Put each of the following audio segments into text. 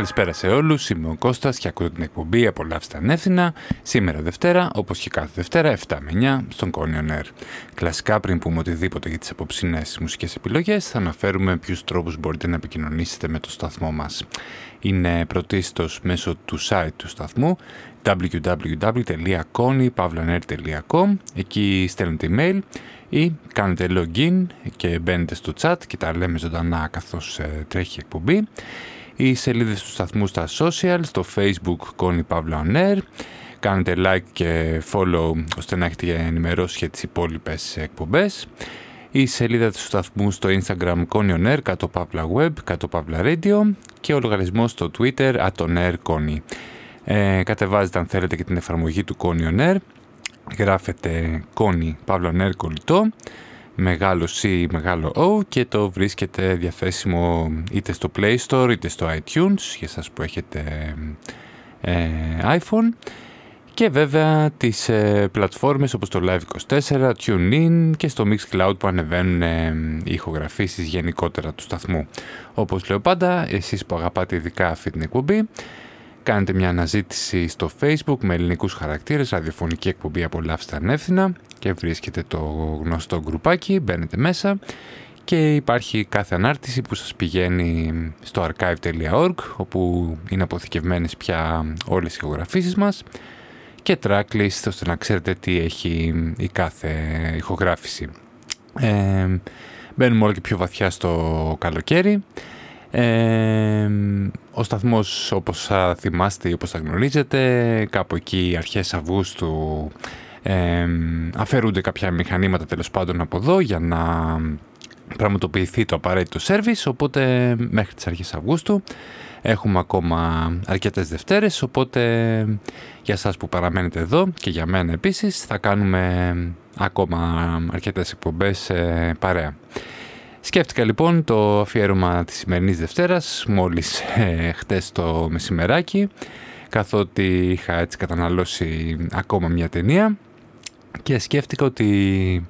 Καλησπέρα σε όλους, είμαι ο Κώστας και ακούω την εκπομπή «Απολαύστε ανεύθυνα» σήμερα Δευτέρα, όπως και κάθε Δευτέρα, 7 με 9, στον Κόνιον Air. Κλασικά, πριν πούμε οτιδήποτε για τις απόψινές μουσικές επιλογές, θα αναφέρουμε ποιους τρόπους μπορείτε να επικοινωνήσετε με το σταθμό μας. Είναι πρωτίστως μέσω του site του σταθμού www.konypavlaner.com Εκεί στέλνετε email ή κάνετε login και μπαίνετε στο chat και τα λέμε ζωντανά καθώς ε, τρέχει η εκπομπή οι σελίδες του σταθμού στα social, στο facebook Connie Pavla On Air. Κάνετε like και follow ώστε να έχετε ενημερώσει για τις υπόλοιπες εκπομπές. Η σελίδα του σταθμού στο instagram Connie On Air, κάτω Pavla Web, κάτω Pavla Radio και ο λογαριασμός στο twitter at Connie. Ε, κατεβάζετε αν θέλετε και την εφαρμογή του Connie On Air. Γράφετε Connie Pavla On Air κολλητό μεγάλο C ή μεγάλο O και το βρίσκεται διαθέσιμο είτε στο Play Store είτε στο iTunes για σας που έχετε ε, iPhone και βέβαια τις ε, πλατφόρμες όπως το Live24, TuneIn και στο Mixcloud που ανεβαίνουν ε, οι ηχογραφήσεις γενικότερα του σταθμού. Όπως λέω πάντα, εσείς που αγαπάτε ειδικά αυτή την εκπομπή, κάνετε μια αναζήτηση στο Facebook με ελληνικούς χαρακτήρες, ραδιοφωνική εκπομπή «Απολαύστε ανεύθυνα» και βρίσκεται το γνωστό γκρουπάκι, μπαίνετε μέσα και υπάρχει κάθε ανάρτηση που σας πηγαίνει στο archive.org όπου είναι αποθηκευμένες πια όλες οι ηχογραφήσεις μας και tracklist ώστε να ξέρετε τι έχει η κάθε ηχογράφηση. Ε, μπαίνουμε όλο και πιο βαθιά στο καλοκαίρι. Ε, ο σταθμός όπως θα θυμάστε ή όπως θα γνωρίζετε κάπου εκεί αρχές Αυγούστου ε, αφαιρούνται κάποια μηχανήματα τέλος πάντων από εδώ για να πραγματοποιηθεί το απαραίτητο σέρβις οπότε μέχρι τις αρχές Αυγούστου έχουμε ακόμα αρκετές Δευτέρες οπότε για σας που παραμένετε εδώ και για μένα επίσης θα κάνουμε ακόμα αρκετές εκπομπές ε, παρέα. Σκέφτηκα λοιπόν το αφιέρωμα της σημερινής Δευτέρας μόλις ε, χτες το μεσημεράκι καθότι είχα έτσι καταναλώσει ακόμα μια ταινία και σκέφτηκα ότι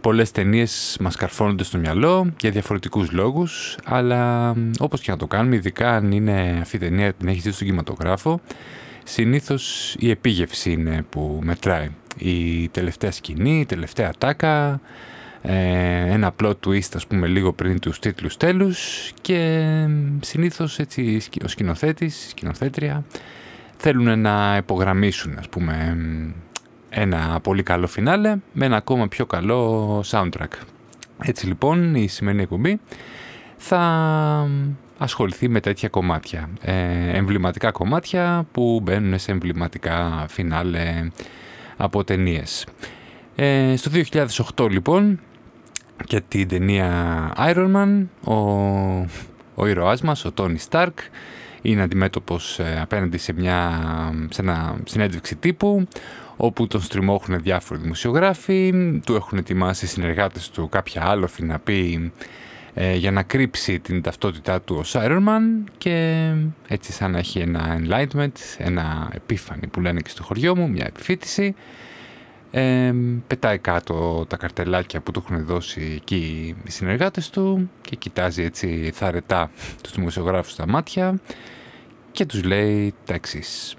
πολλές ταινίες μας καρφώνονται στο μυαλό για διαφορετικούς λόγους αλλά όπως και να το κάνουμε ειδικά αν είναι αυτή η ταινία την έχει δει στον κινηματογράφο συνήθως η επίγευση είναι που μετράει. Η τελευταία σκηνή, η τελευταία τάκα ε, ένα απλό twist ας πούμε λίγο πριν τους τίτλους τέλους και συνήθως έτσι ο σκηνοθέτης, η σκηνοθέτρια θέλουν να υπογραμμίσουν ας πούμε ένα πολύ καλό φινάλε με ένα ακόμα πιο καλό soundtrack. Έτσι λοιπόν η σημερινή εκπομπή θα ασχοληθεί με τέτοια κομμάτια, ε, εμβληματικά κομμάτια που μπαίνουν σε εμβληματικά φινάλε από ταινίες. Ε, στο 2008 λοιπόν και την ταινία Iron Man ο, ο ήρωάς μας, ο Τόνι Στάρκ είναι αντιμέτωπος ε, απέναντι σε μια σε ένα συνέντευξη τύπου όπου τον στριμώχουν διάφοροι δημοσιογράφοι, του έχουν ετοιμάσει οι συνεργάτες του κάποια άλοφη να πει ε, για να κρύψει την ταυτότητά του ως Iron Man και έτσι σαν να έχει ένα enlightenment, ένα επίφανη που λένε και στο χωριό μου, μια επιφύτηση ε, πετάει κάτω τα καρτελάκια που του έχουν δώσει εκεί οι συνεργάτες του και κοιτάζει έτσι θαρετά τους δημοσιογράφους στα μάτια και τους λέει τα εξής.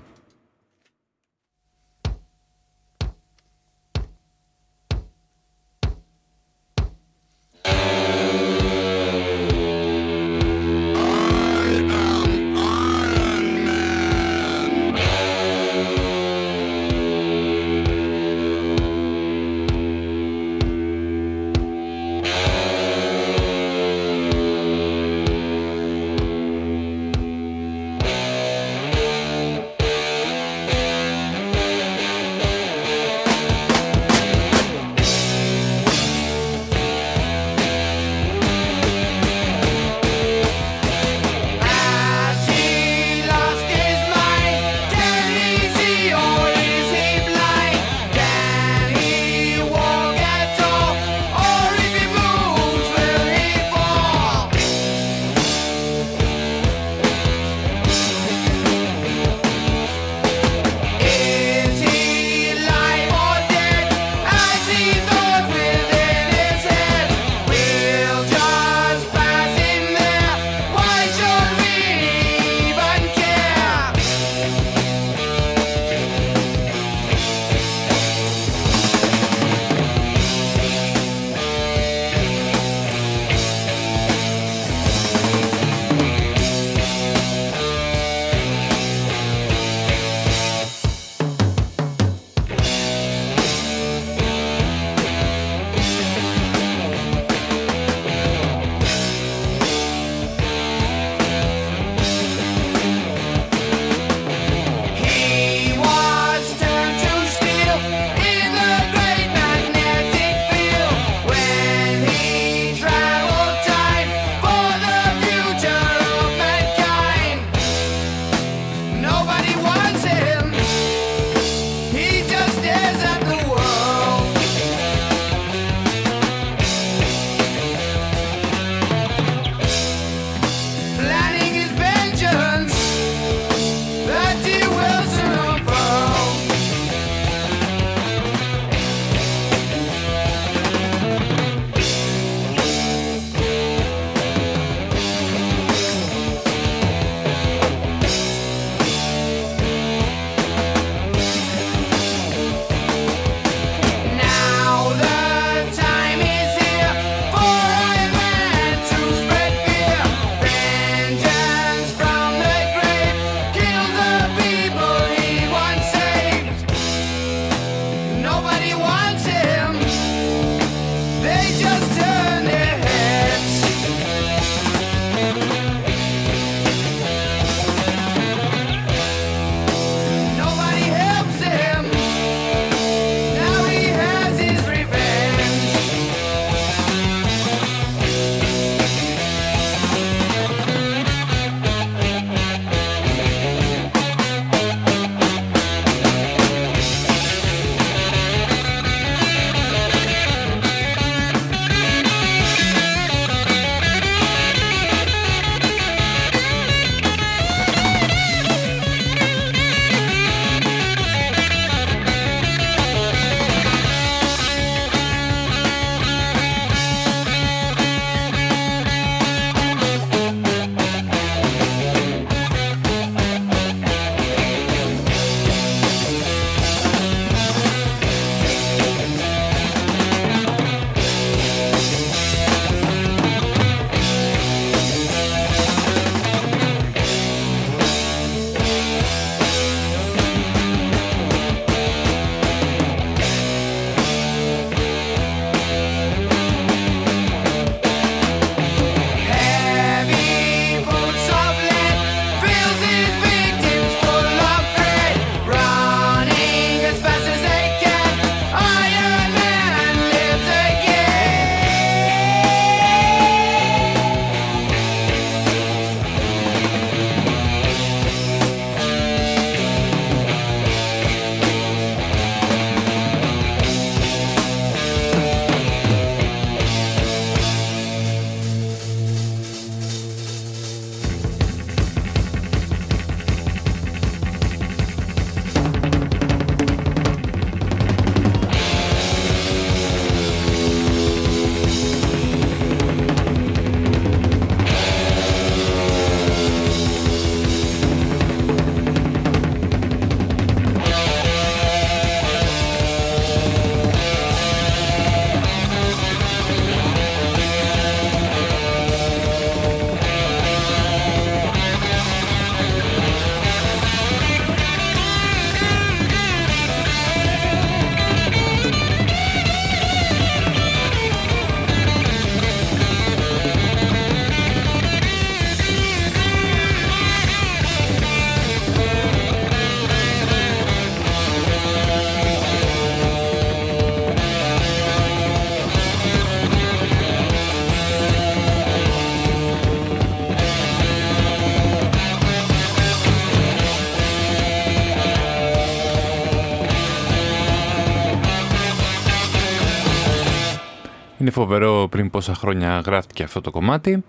Φοβερό πριν πόσα χρόνια γράφτηκε αυτό το κομμάτι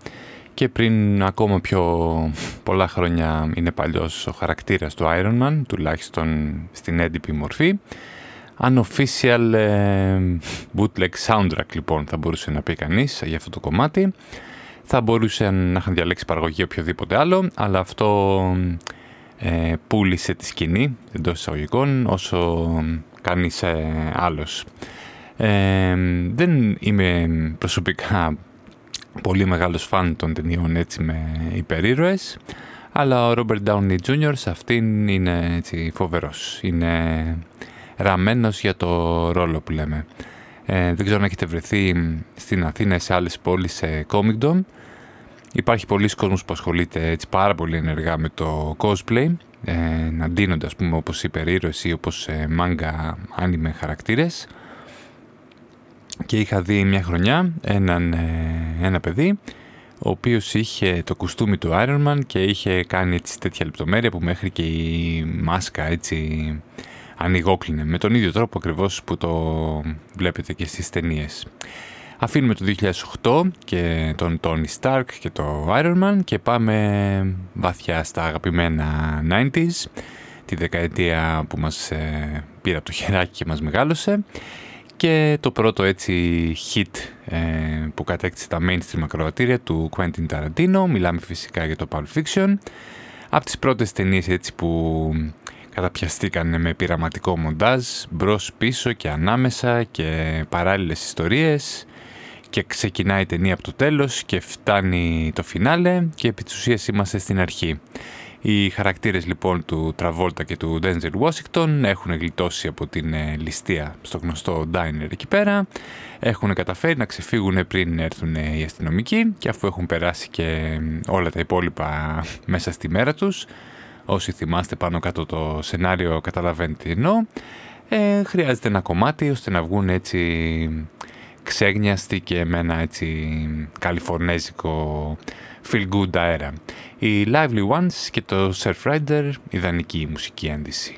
και πριν ακόμα πιο πολλά χρόνια είναι παλιός ο χαρακτήρας του Iron Man, τουλάχιστον στην έντυπη μορφή. Unofficial ε, bootleg soundtrack λοιπόν θα μπορούσε να πει κανείς για αυτό το κομμάτι. Θα μπορούσε να είχαν διαλέξει παραγωγή οποιοδήποτε άλλο, αλλά αυτό ε, πούλησε τη σκηνή εντός εισαγωγικών όσο κανείς ε, άλλος. Ε, δεν είμαι προσωπικά πολύ μεγάλος φαν των ταινιών έτσι με υπερήρωες, αλλά ο Robert Downey Jr. σε αυτήν είναι έτσι φοβερός. Είναι ραμμένος για το ρόλο που λέμε. Ε, δεν ξέρω αν έχετε βρεθεί στην Αθήνα σε άλλες πόλεις σε Comic Dome. Υπάρχει πολλοί κόσμος που ασχολείται έτσι πάρα πολύ ενεργά με το cosplay, ε, να ντύνονται ας πούμε όπως υπερήρωες ή όπως ε, manga anime χαρακτήρες. Και είχα δει μια χρονιά έναν, ε, ένα παιδί ο οποίος είχε το κουστούμι του Iron Man και είχε κάνει έτσι τέτοια λεπτομέρεια που μέχρι και η μάσκα έτσι ανοιγόκλινε με τον ίδιο τρόπο ακριβώς που το βλέπετε και στις ταινίες. Αφήνουμε το 2008 και τον Tony Stark και το Iron Man και πάμε βαθιά στα αγαπημένα 90s, τη δεκαετία που μας ε, πήρε από το χεράκι και μας μεγάλωσε και το πρώτο έτσι hit ε, που κατέκτησε τα mainstream ακροατήρια του Quentin Tarantino, μιλάμε φυσικά για το Pulp Fiction, από τις πρώτες ταινίες έτσι που καταπιαστήκανε με πειραματικό μοντάζ, μπρος πίσω και ανάμεσα και παράλληλες ιστορίες και ξεκινάει η ταινία από το τέλος και φτάνει το φινάλε και επί της ουσίας είμαστε στην αρχή. Οι χαρακτήρες λοιπόν του Τραβόλτα και του Denzel Washington έχουν γλιτώσει από την ε, ληστεία στο γνωστό diner εκεί πέρα. Έχουν καταφέρει να ξεφύγουν πριν έρθουν οι αστυνομικοί και αφού έχουν περάσει και όλα τα υπόλοιπα μέσα στη μέρα τους, όσοι θυμάστε πάνω κάτω το σενάριο καταλαβαίνετε τι εννοώ, ε, χρειάζεται ένα κομμάτι ώστε να βγουν έτσι ξέγνιαστοι και με ένα έτσι καλιφορνέζικο feel good αέρα. Οι Lively Ones και το Surf Rider, ιδανική μουσική ένδυση.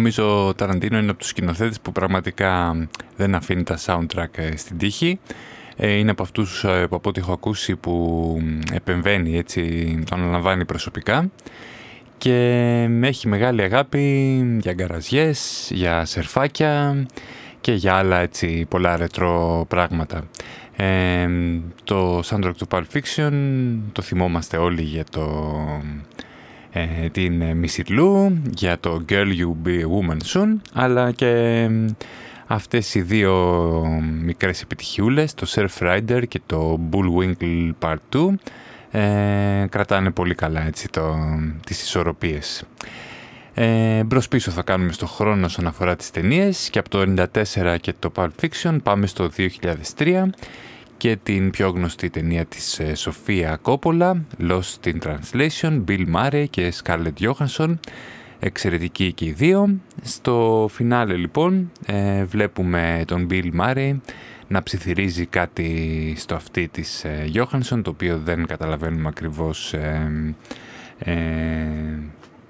Νομίζω ο Ταραντίνο είναι από τους σκηνοθέτες που πραγματικά δεν αφήνει τα soundtrack ε, στην τύχη. Ε, είναι από αυτούς ε, που από ό,τι έχω ακούσει που επεμβαίνει έτσι, το αναλαμβάνει προσωπικά και έχει μεγάλη αγάπη για γκαραζιές, για σερφάκια και για άλλα έτσι πολλά ρετρό πράγματα. Ε, το soundtrack του Pulp Fiction το θυμόμαστε όλοι για το, ε, την Missy Lou, για το Girl You Be a Woman Soon, αλλά και αυτές οι δύο μικρές επιτυχιούλες, το Surf Rider και το Bullwinkle Part 2, ε, κρατάνε πολύ καλά έτσι, το, τις ισορροπίες. Ε, μπρος πίσω θα κάνουμε στο χρόνο όσον αφορά τις ταινίες και από το 1994 και το Pulp Fiction πάμε στο 2003 και την πιο γνωστή ταινία της Σοφία Κόπολα, Lost in Translation, Bill Murray και Scarlett Johansson, εξαιρετικοί και οι δύο. Στο φινάλε λοιπόν ε, βλέπουμε τον Bill Murray να ψιθυρίζει κάτι στο αυτί της ε, Johansson, το οποίο δεν καταλαβαίνουμε ακριβώς ε, ε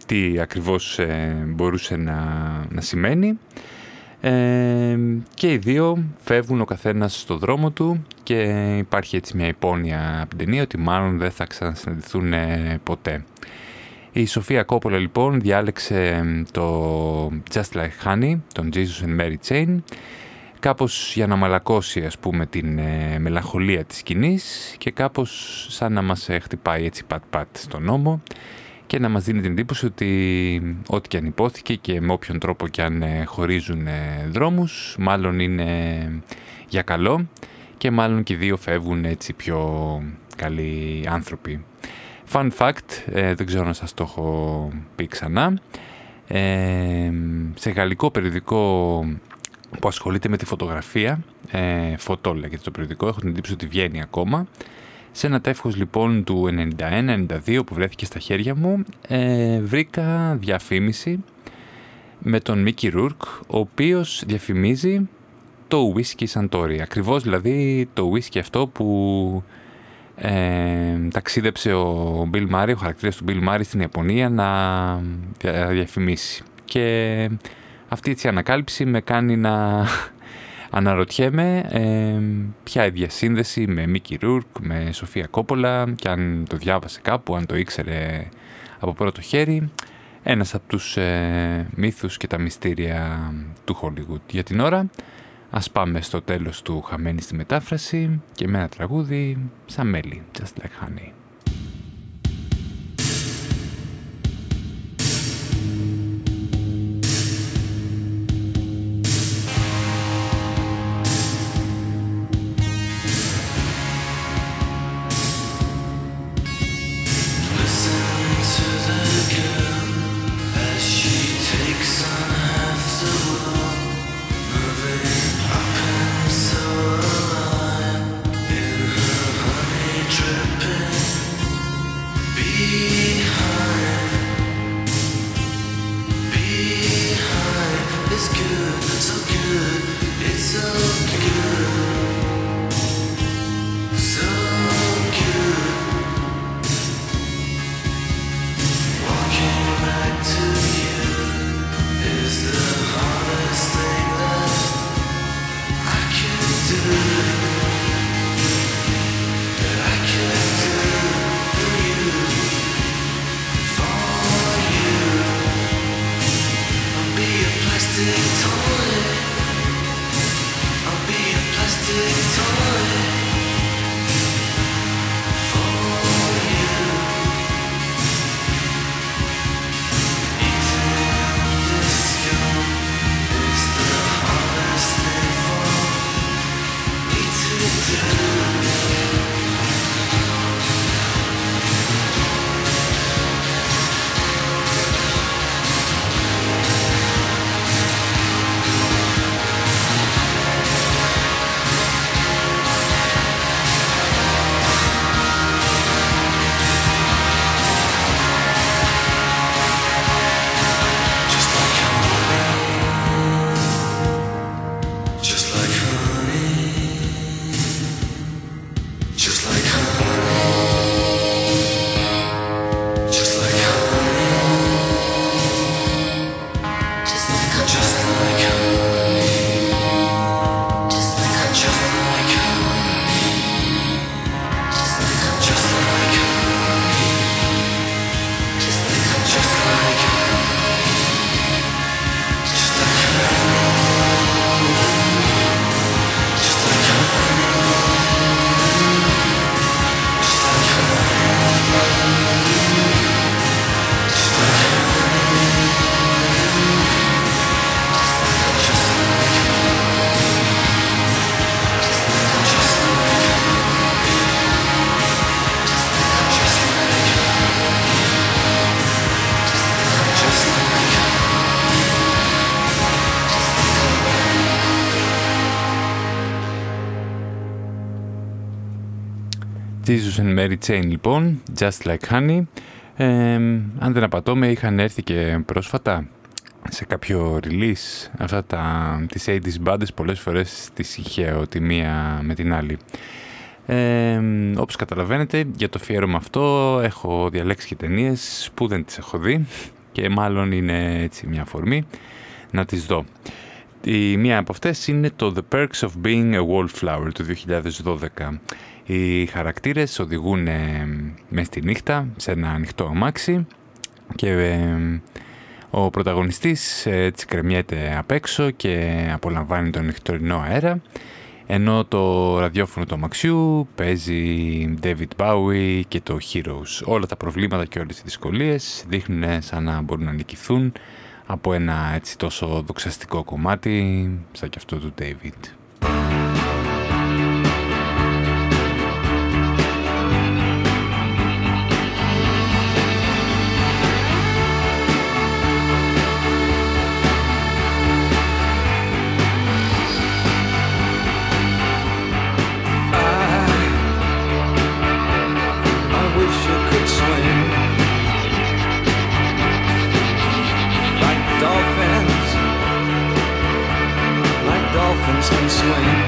τι ακριβώς μπορούσε να, να σημαίνει. Και οι δύο φεύγουν ο καθένας στο δρόμο του και υπάρχει έτσι μια υπόνοια από την ταινία ότι μάλλον δεν θα ξανασυναντηθούν ποτέ. Η Σοφία Κόπολα λοιπόν διάλεξε το Just Like Honey, τον Jesus and Mary Chain, κάπως για να μαλακώσει ας πούμε την ε, μελαγχολία της σκηνής και κάπως σαν να μας ε, χτυπάει έτσι πατ-πατ στον νόμο και να μας δίνει την εντύπωση ότι ό,τι και αν υπόθηκε και με όποιον τρόπο και αν ε, χωρίζουν ε, δρόμους μάλλον είναι για καλό και μάλλον και οι δύο φεύγουν έτσι πιο καλοί άνθρωποι. Fun fact, ε, δεν ξέρω αν σας το έχω πει ξανά, ε, σε γαλλικό περιοδικό που ασχολείται με τη φωτογραφία, ε, φωτό λέγεται το περιοδικό, έχω την εντύπωση ότι βγαίνει ακόμα, σε ένα τεύχος λοιπόν του 91-92 που βρέθηκε στα χέρια μου, ε, βρήκα διαφήμιση με τον Μίκη Ρούρκ, ο οποίος διαφημίζει το whisky Santori. Ακριβώς δηλαδή το whisky αυτό που ε, ταξίδεψε ο Bill Murray, ο χαρακτήρας του Bill Murray στην Ιαπωνία να διαφημίσει. Και αυτή η ανακάλυψη με κάνει να αναρωτιέμαι ε, ποια η διασύνδεση με Μίκη Ρούρκ, με Σοφία Κόπολα και αν το διάβασε κάπου, αν το ήξερε από πρώτο χέρι. Ένας από τους ε, μύθους και τα μυστήρια του Hollywood. Για την ώρα Ας πάμε στο τέλος του χαμένη στη μετάφραση και με ένα τραγούδι σαν μέλι, just like honey. Jesus and Mary Chain λοιπόν, Just Like Honey. Ε, αν δεν απατώμε είχαν έρθει και πρόσφατα σε κάποιο release αυτά τα, τις 80's bands πολλές φορές τις είχε τη μία με την άλλη. Ε, όπως καταλαβαίνετε για το φιέρωμα αυτό έχω διαλέξει και ταινίες που δεν τις έχω δει και μάλλον είναι έτσι μια αφορμή να τις δω. Η μία από αυτές είναι το The Perks of Being a Wallflower του 2012. Οι χαρακτήρες οδηγούν ε, μες στη νύχτα σε ένα ανοιχτό αμάξι και ε, ο πρωταγωνιστής ε, έτσι κρεμιέται απ' έξω και απολαμβάνει τον νυχτωρινό αέρα ενώ το ραδιόφωνο του αμαξιού παίζει David Bowie και το Heroes. Όλα τα προβλήματα και όλες οι δυσκολίες δείχνουν σαν να μπορούν να νικηθούν από ένα έτσι τόσο δοξαστικό κομμάτι σαν και αυτό του David. swing.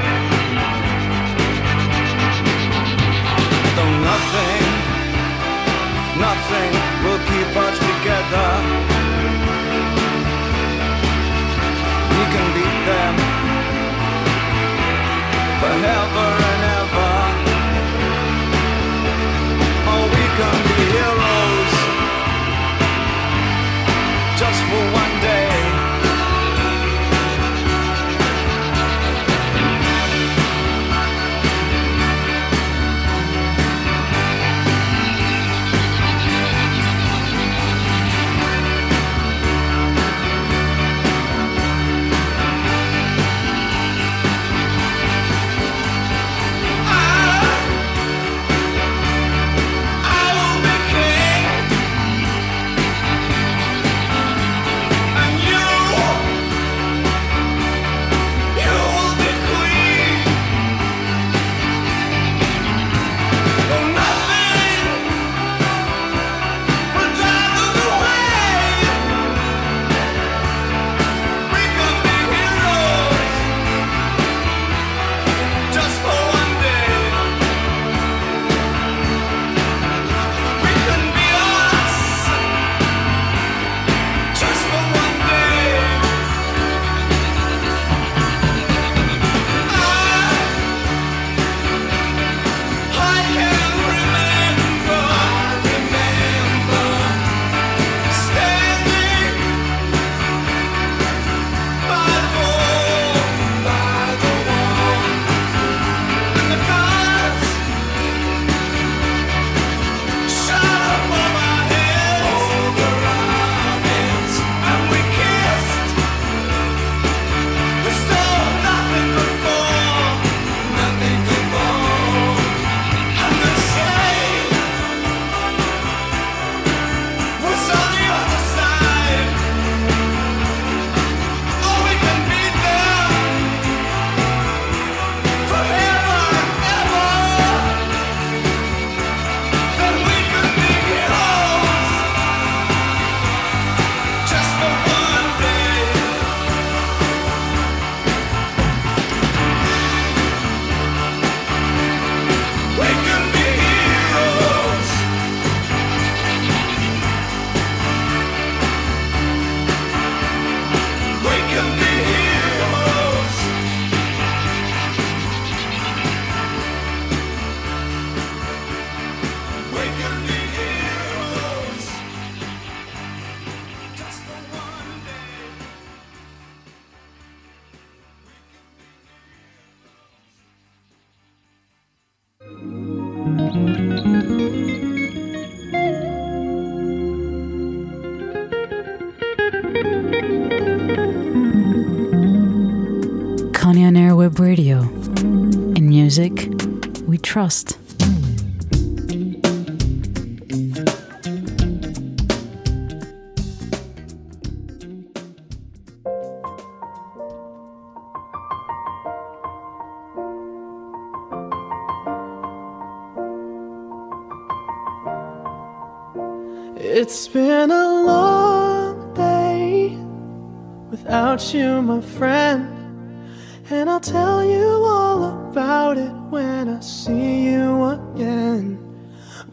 trust. It's been a long day without you, my friend.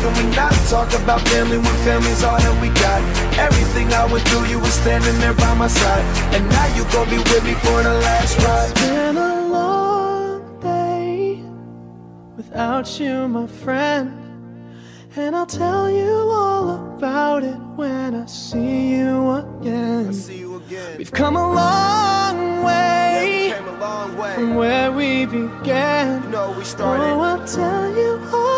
Can we not talk about family when family's all that we got? Everything I went through, you were standing there by my side. And now you gon' be with me for the last ride. It's been a long day without you, my friend. And I'll tell you all about it when I see you again. See you again. We've come a long way, Yeah, a long way. from where we began. You know, we started. Oh, I'll tell you all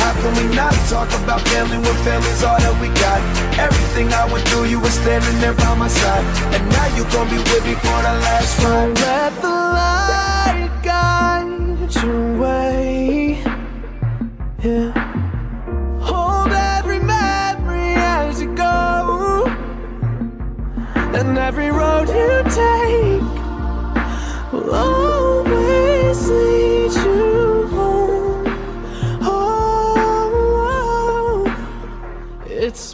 How can we not talk about family when family's all that we got? Everything I went through, you were standing there by my side. And now you gon' be with me for the last ride. Let the light guide your way. Yeah. Hold every memory as you go. And every road you take will always lead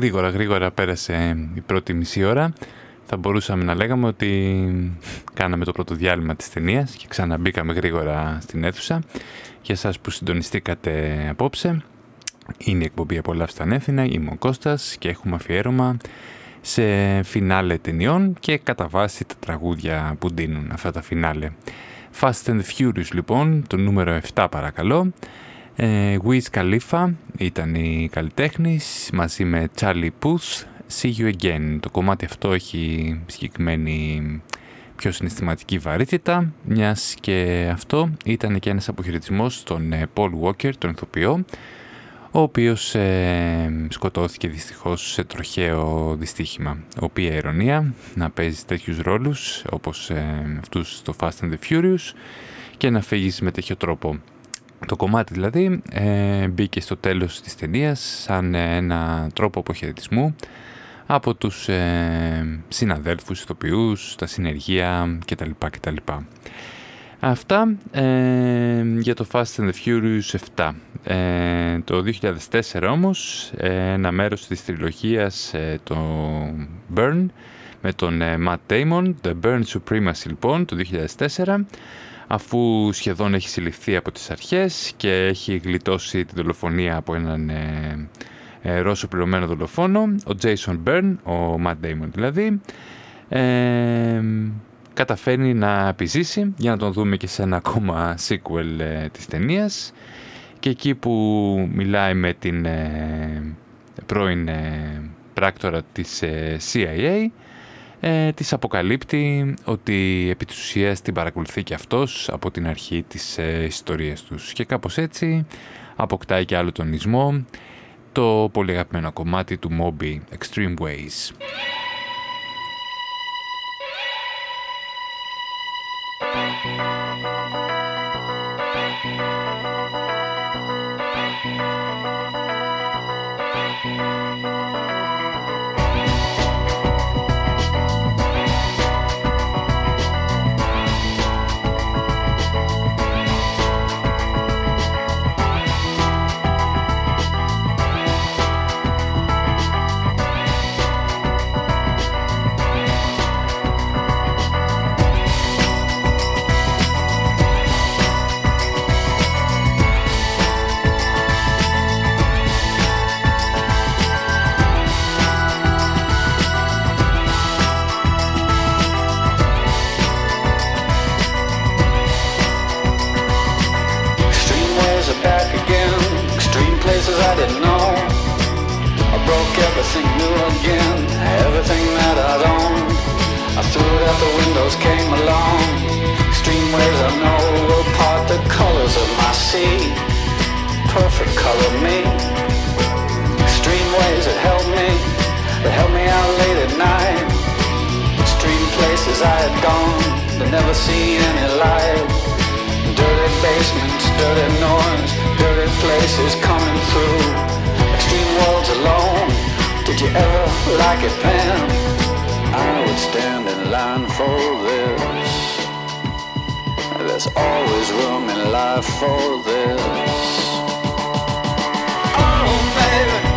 Γρήγορα, γρήγορα πέρασε η πρώτη μισή ώρα. Θα μπορούσαμε να λέγαμε ότι κάναμε το πρώτο διάλειμμα της ταινίας και ξαναμπήκαμε γρήγορα στην αίθουσα. Για εσάς που συντονιστήκατε απόψε, είναι η εκπομπή «Απολαύστα ανέθινα», είμαι ο Κώστας και έχουμε αφιέρωμα σε φινάλε ταινιών και κατά βάση τα τραγούδια που δίνουν αυτά τα φινάλε. Fast and Furious λοιπόν, το νούμερο 7 παρακαλώ. Ε, Wiz Khalifa ήταν η καλλιτέχνης μαζί με Charlie Puth, See You Again. Το κομμάτι αυτό έχει συγκεκριμένη πιο συναισθηματική βαρύτητα, μιας και αυτό ήταν και ένας αποχαιρετισμός στον ε, Paul Walker, τον ηθοποιό, ο οποίος ε, σκοτώθηκε δυστυχώς σε τροχαίο δυστύχημα. Οποία ηρωνία να παίζει τέτοιους ρόλους όπως ε, αυτούς στο Fast and the Furious και να φύγεις με τέτοιο τρόπο. Το κομμάτι δηλαδή ε, μπήκε στο τέλος της ταινίας σαν ένα τρόπο αποχαιρετισμού από τους ε, συναδέλφους, ηθοποιούς, τα συνεργεία κτλ. κτλ. Αυτά ε, για το Fast and the Furious 7. Ε, το 2004 όμως ένα μέρος της τριλογίας το Burn με τον Matt Damon, The Burn Supremacy λοιπόν το 2004 αφού σχεδόν έχει συλληφθεί από τις αρχές και έχει γλιτώσει τη δολοφονία από έναν ε, ε, Ρώσο πληρωμένο δολοφόνο, ο Jason Byrne, ο Matt Damon δηλαδή, ε, καταφέρνει να επιζήσει για να τον δούμε και σε ένα ακόμα sequel ε, της ταινίας. και εκεί που μιλάει με την ε, πρώην ε, πράκτορα της ε, CIA ε, της αποκαλύπτει ότι επί της ουσίας την παρακολουθεί και αυτός από την αρχή της ε, ιστορίας τους. Και κάπως έτσι αποκτάει και άλλο τονισμό το πολύ αγαπημένο κομμάτι του Moby Extreme Ways. again everything that I'd owned. I threw it out the windows, came along. Extreme waves I know will part the colors of my sea. Perfect color me. Extreme waves that held me, that held me out late at night. Extreme places I had gone, that never seen any light. Dirty basements, dirty noise, dirty places coming through. Extreme worlds alone. Did you ever like it, Pam? I would stand in line for this. There's always room in life for this. Oh, baby.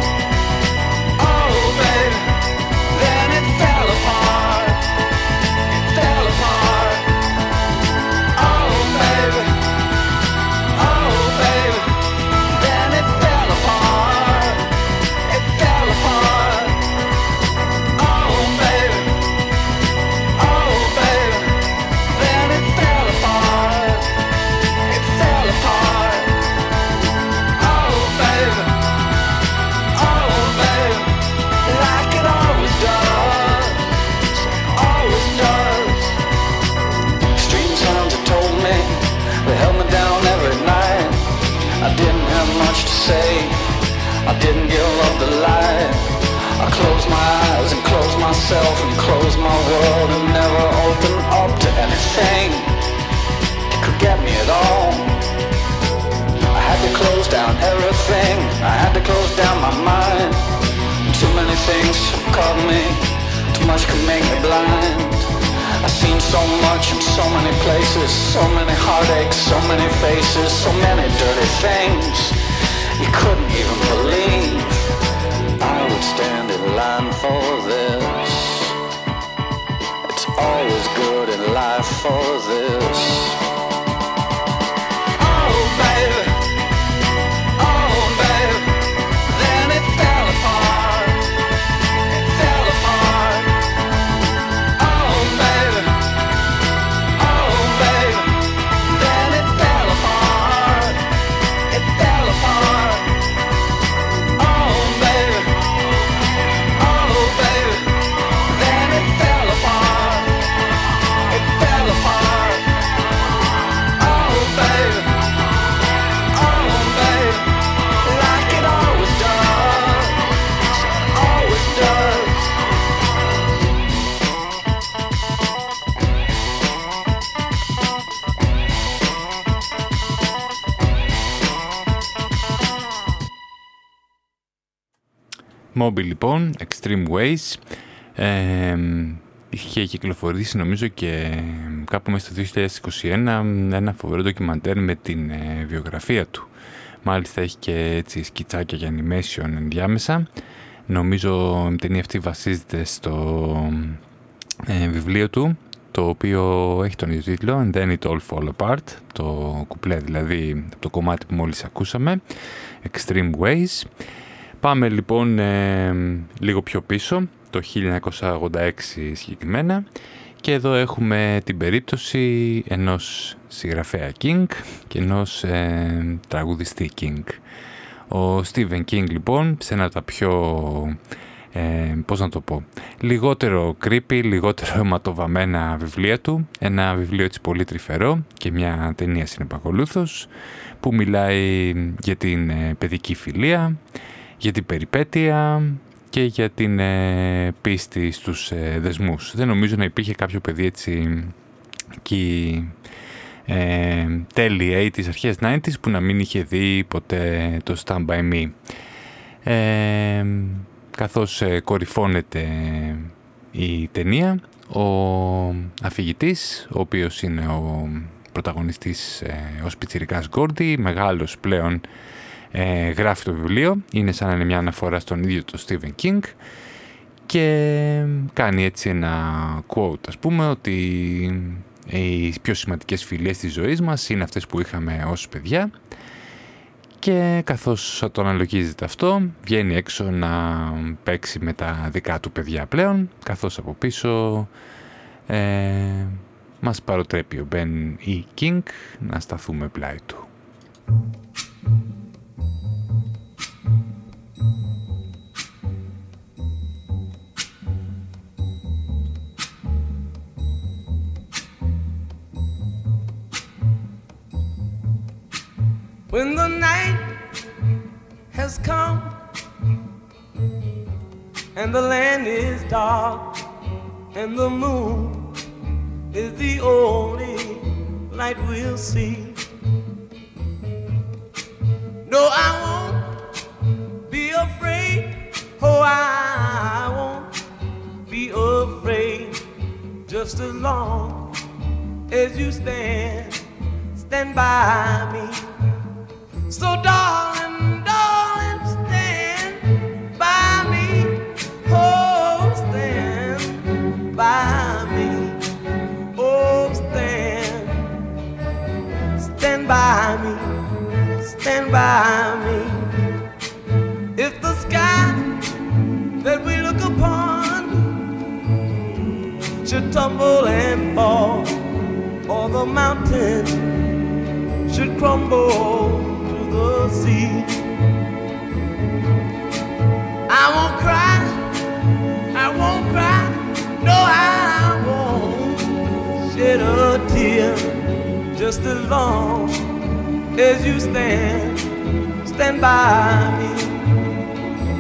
didn't give up the light. I closed my eyes and closed myself and closed my world and never opened up to anything that could get me at all. I had to close down everything. I had to close down my mind. Too many things caught me. Too much could make me blind. I've seen so much in so many places, so many heartaches, so many faces, so many dirty things you couldn't even believe for this. It's always good in life for this. Mobile, λοιπόν, Extreme Ways. Ε, είχε κυκλοφορήσει νομίζω και κάπου μέσα στο 2021 ένα φοβερό ντοκιμαντέρ με την ε, βιογραφία του. Μάλιστα έχει και έτσι σκιτσάκια για animation ενδιάμεσα. Νομίζω η ταινία αυτή βασίζεται στο ε, βιβλίο του το οποίο έχει τον ίδιο τίτλο And Then It All Fall Apart το κουπλέ δηλαδή το κομμάτι που μόλις ακούσαμε Extreme Ways Πάμε λοιπόν ε, λίγο πιο πίσω, το 1986 συγκεκριμένα, και εδώ έχουμε την περίπτωση ενός συγγραφέα King και ενός ε, τραγουδιστή King. Ο Stephen King λοιπόν σε ένα από τα πιο, ε, πώς να το πω, λιγότερο creepy, λιγότερο αιματοβαμμένα βιβλία του, ένα βιβλίο έτσι πολύ τρυφερό και μια ταινία συνεπακολούθως που μιλάει για την ε, παιδική φιλία, για την περιπέτεια και για την ε, πίστη στους ε, δεσμούς. Δεν νομίζω να υπήρχε κάποιο παιδί έτσι εκεί ε, τέλη 80's, αρχές 90's που να μην είχε δει ποτέ το Stand By Me. Ε, καθώς ε, κορυφώνεται η ταινία, ο αφηγητής, ο οποίος είναι ο πρωταγωνιστής, ε, ο Σπιτσιρικάς Γκόρντι, μεγάλος πλέον ε, γράφει το βιβλίο, είναι σαν να είναι μια αναφορά στον ίδιο τον Stephen King και κάνει έτσι ένα quote, ας πούμε, ότι οι πιο σημαντικές φιλίες της ζωής μας είναι αυτές που είχαμε ως παιδιά και καθώς το αναλογίζεται αυτό βγαίνει έξω να παίξει με τα δικά του παιδιά πλέον καθώς από πίσω ε, μας παροτρέπει ο Μπεν ή Κίνγκ να σταθούμε πλάι του. When the night has come and the land is dark and the moon is the only light we'll see. No, I won't afraid. Oh, I won't be afraid just as long as you stand, stand by me. So, darling, darling, stand by me. Oh, stand by me. Oh, stand. Stand by me. Stand by me. If the sky that we look upon should tumble and fall, or the mountain should crumble to the sea. I won't cry, I won't cry, no, I won't shed a tear just as long as you stand, stand by me.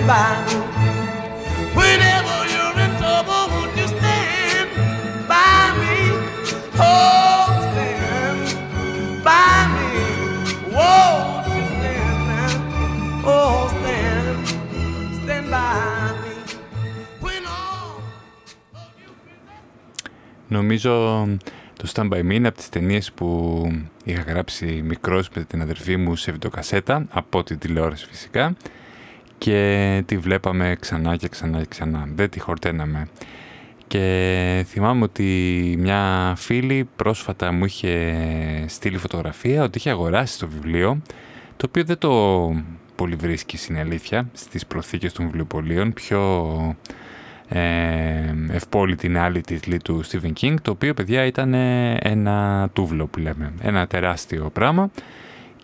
And darling, darling, stand by me, oh, stand by me, oh, stand now by me, stand by Νομίζω το Stand By Me είναι από τις ταινίες που είχα γράψει μικρός με την αδερφή μου σε βιντεοκασέτα, από την τηλεόραση φυσικά, και τη βλέπαμε ξανά και ξανά και ξανά. Δεν τη χορταίναμε. Και θυμάμαι ότι μια φίλη πρόσφατα μου είχε στείλει φωτογραφία ότι είχε αγοράσει το βιβλίο, το οποίο δεν το πολύ βρίσκει στην αλήθεια, στις προθήκες των βιβλιοπολίων, πιο ε, ευπόλυτη είναι άλλη τίτλη του Stephen King, το οποίο παιδιά ήταν ένα τούβλο που λέμε, ένα τεράστιο πράγμα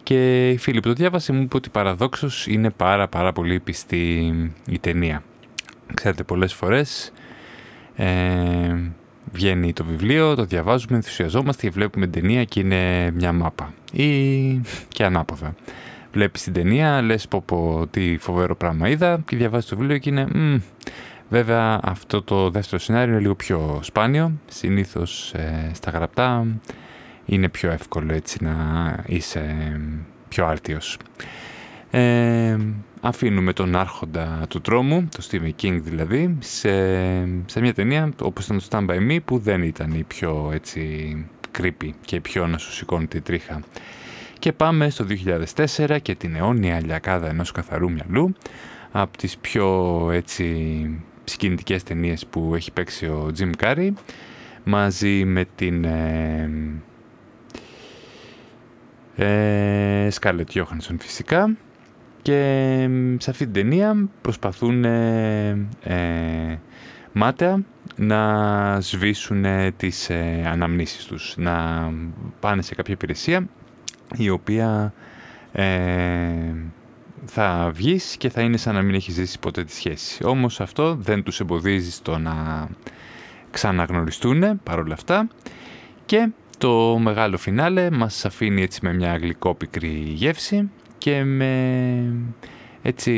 και η φίλη που το διάβασε μου είπε ότι παραδόξως είναι πάρα πάρα πολύ πιστή η ταινία. Ξέρετε πολλές φορές ε, βγαίνει το βιβλίο, το διαβάζουμε, ενθουσιαζόμαστε και βλέπουμε την ταινία και είναι μια μάπα ή και ανάποδα. Βλέπεις την ταινία, λες πω πω τι φοβερό πράγμα είδα και διαβάζεις το βιβλίο και είναι Βέβαια αυτό το δεύτερο σενάριο είναι λίγο πιο σπάνιο. Συνήθως ε, στα γραπτά είναι πιο εύκολο έτσι να είσαι πιο άρτιος. Ε, αφήνουμε τον άρχοντα του τρόμου, το Stephen King δηλαδή, σε, σε μια ταινία όπως ήταν το Stand By Me που δεν ήταν η πιο έτσι creepy και πιο να σου σηκώνει τη τρίχα. Και πάμε στο 2004 και την αιώνια λιακάδα ενός καθαρού μυαλού από τις πιο έτσι συγκινητικές ταινίες που έχει παίξει ο Jim Carrey μαζί με την ε, ε, Scarlett Johansson φυσικά. Και σε αυτή την ταινία προσπαθούν ε, ε μάταια να σβήσουν τις ε, αναμνήσεις τους, να πάνε σε κάποια υπηρεσία η οποία θα βγεις και θα είναι σαν να μην έχεις ζήσει ποτέ τη σχέση. Όμως αυτό δεν τους εμποδίζει στο να ξαναγνωριστούν παρόλα αυτά. Και το μεγάλο φινάλε μας αφήνει έτσι με μια γλυκόπικρη γεύση και με έτσι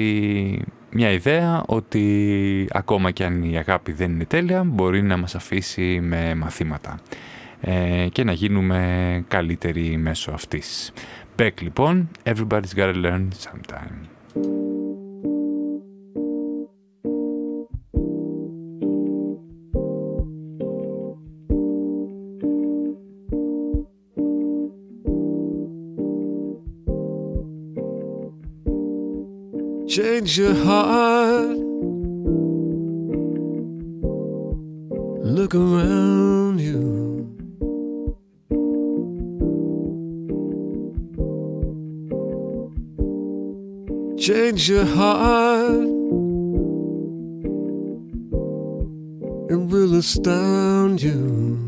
μια ιδέα ότι ακόμα και αν η αγάπη δεν είναι τέλεια μπορεί να μας αφήσει με μαθήματα ε, και να γίνουμε καλύτεροι μέσω αυτής. Beck λοιπόν, everybody's gotta learn sometime. Change your heart. Look around you. change your heart. It will astound you.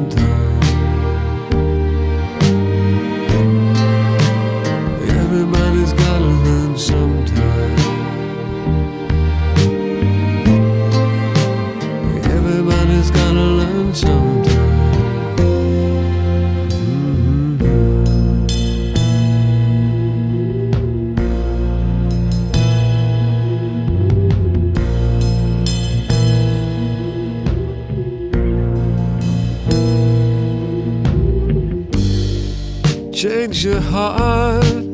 change your heart.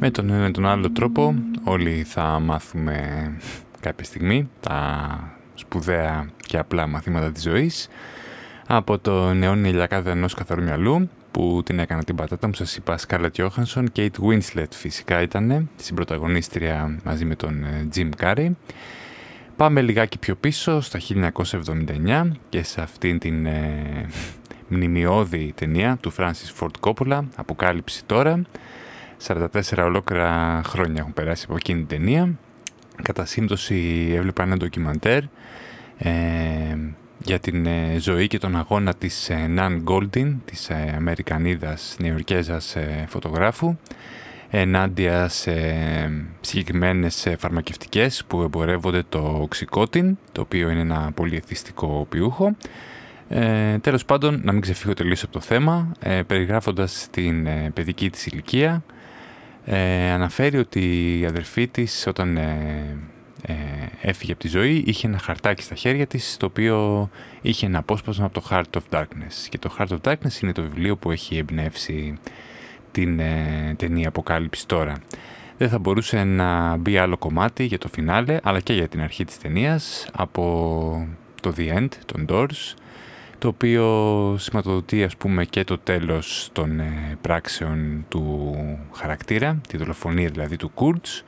Με τον ένα τον άλλο τρόπο όλοι θα μάθουμε κάποια στιγμή τα σπουδαία και απλά μαθήματα της ζωής από το νεόνι ηλιακάδε ενός καθαρού μυαλού που την έκανα την πατάτα μου σας είπα Scarlett Johansson, Kate Winslet φυσικά ήταν στην πρωταγωνίστρια μαζί με τον ε, Jim Carrey Πάμε λιγάκι πιο πίσω στα 1979 και σε αυτήν την ε, μνημειώδη ταινία του Francis Ford Coppola, Αποκάλυψη τώρα 44 ολόκληρα χρόνια έχουν περάσει από εκείνη την ταινία. Κατά σύμπτωση έβλεπα ένα ντοκιμαντέρ ε, για την ε, ζωή και τον αγώνα της ε, Nan Goldin, της ε, Αμερικανίδας νεοερκέζας ε, φωτογράφου, ενάντια σε συγκεκριμένες φαρμακευτικές που εμπορεύονται το οξυκότιν, το οποίο είναι ένα πολύ εθιστικό ποιούχο. Ε, τέλος πάντων, να μην ξεφύγω τελείως από το θέμα, ε, περιγράφοντας την ε, παιδική της ηλικία, ε, αναφέρει ότι η αδερφή της όταν ε, ε, έφυγε από τη ζωή είχε ένα χαρτάκι στα χέρια της το οποίο είχε ένα απόσπασμα από το Heart of Darkness και το Heart of Darkness είναι το βιβλίο που έχει εμπνεύσει την ε, ταινία Αποκάλυψη τώρα. Δεν θα μπορούσε να μπει άλλο κομμάτι για το φινάλε αλλά και για την αρχή της ταινίας από το The End, των Doors το οποίο σηματοδοτεί ας πούμε και το τέλος των ε, πράξεων του χαρακτήρα, τη δολοφονία δηλαδή του Κούρτς,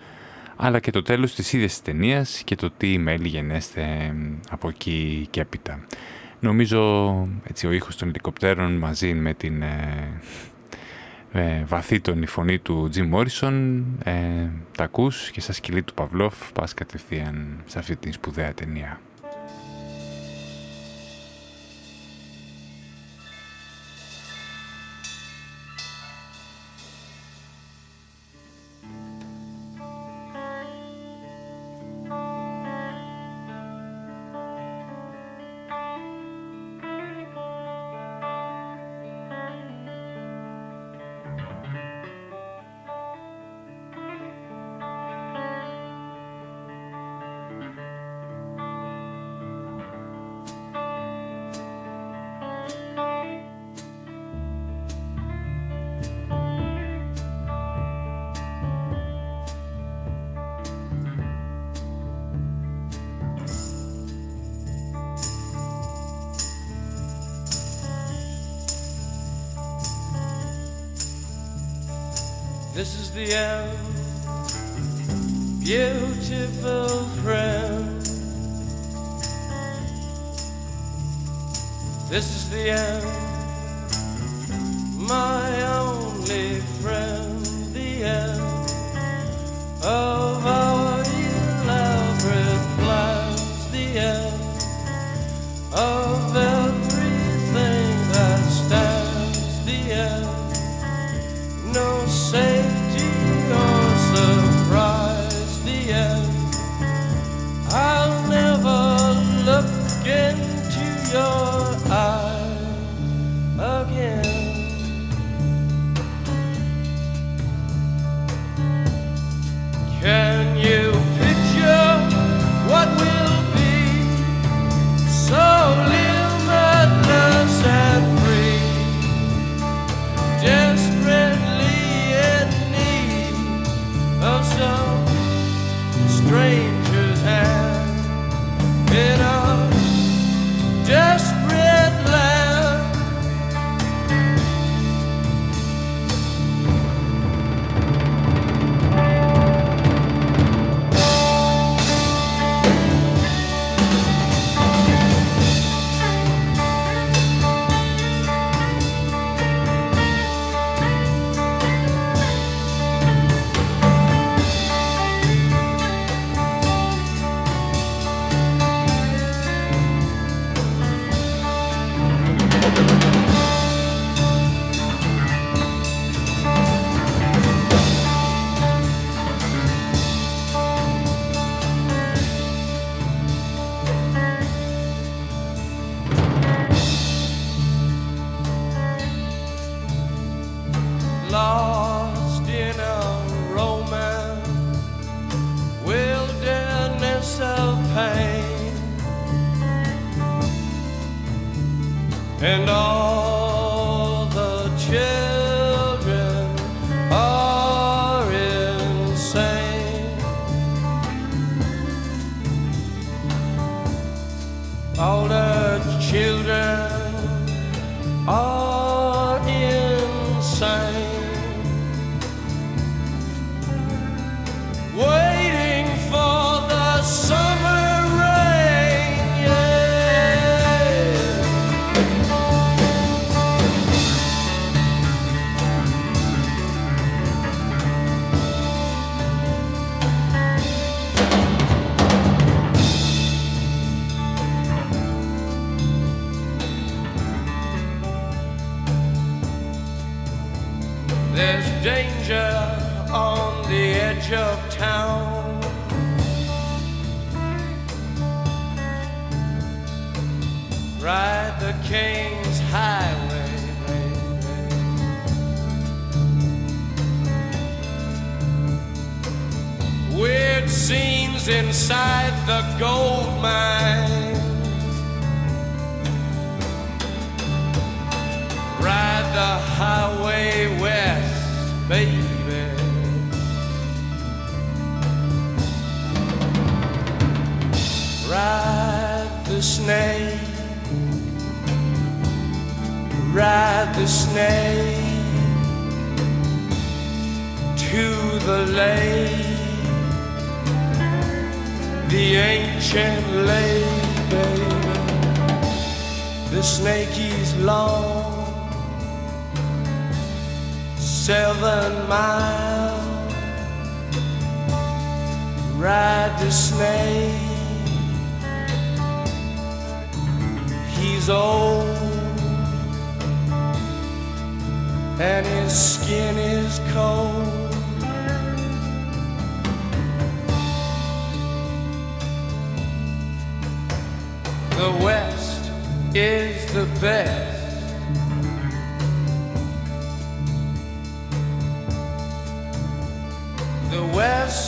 αλλά και το τέλος της ίδιας της ταινίας και το τι μέλη γενέστε από εκεί και έπειτα. Νομίζω έτσι, ο ήχος των ελικοπτέρων μαζί με την ε, ε, βαθύτονη φωνή του Τζιμ Μόρισον ε, τα ακούς και στα σκυλή του Παυλόφ πας κατευθείαν σε αυτή την σπουδαία ταινία. again.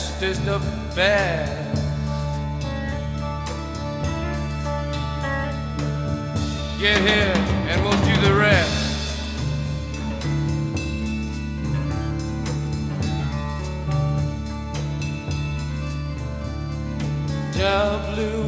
best is the best. Get here and we'll do the rest. Blue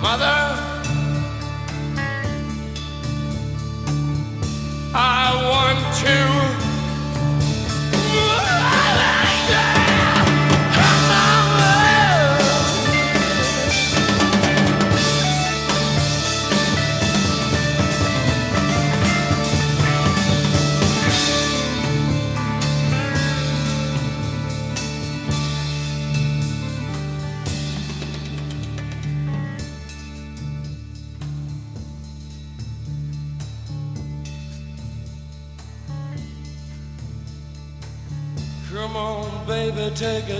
Mother,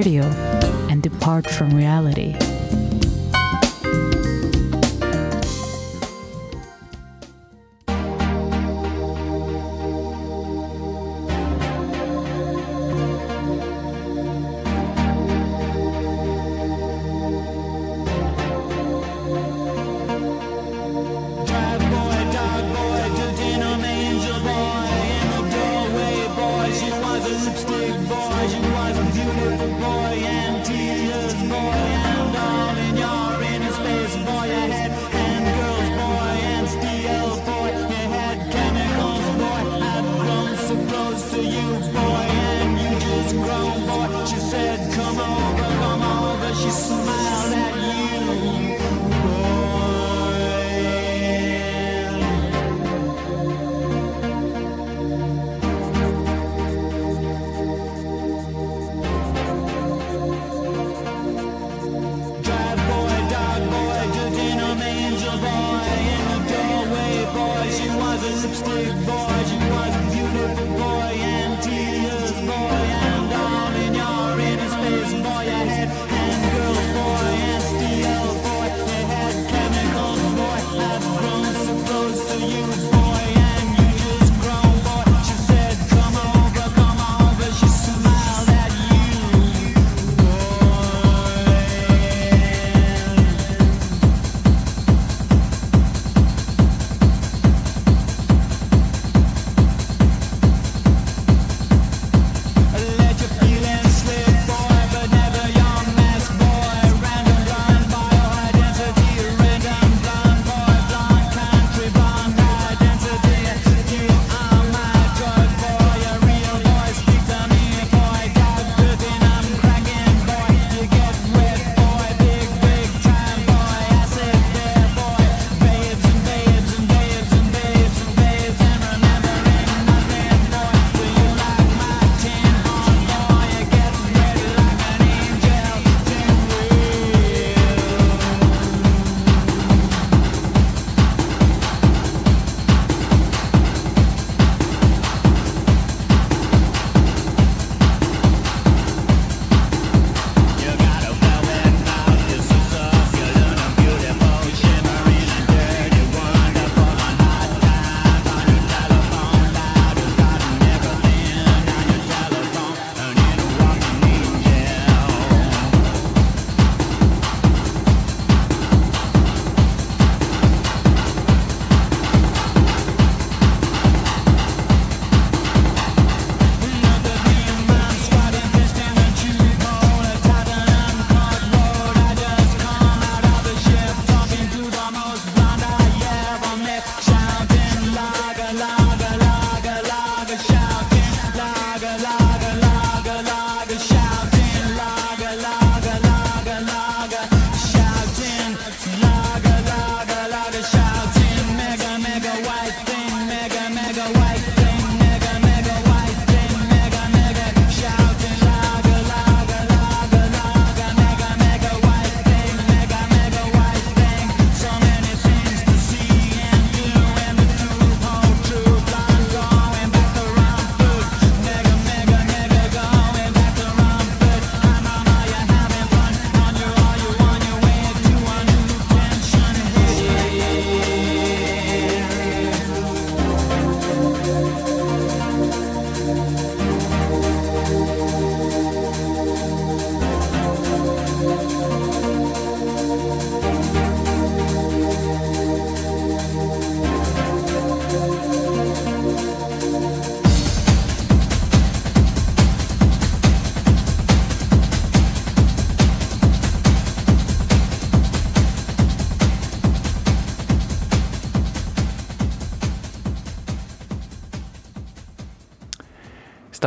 Radio and depart from reality.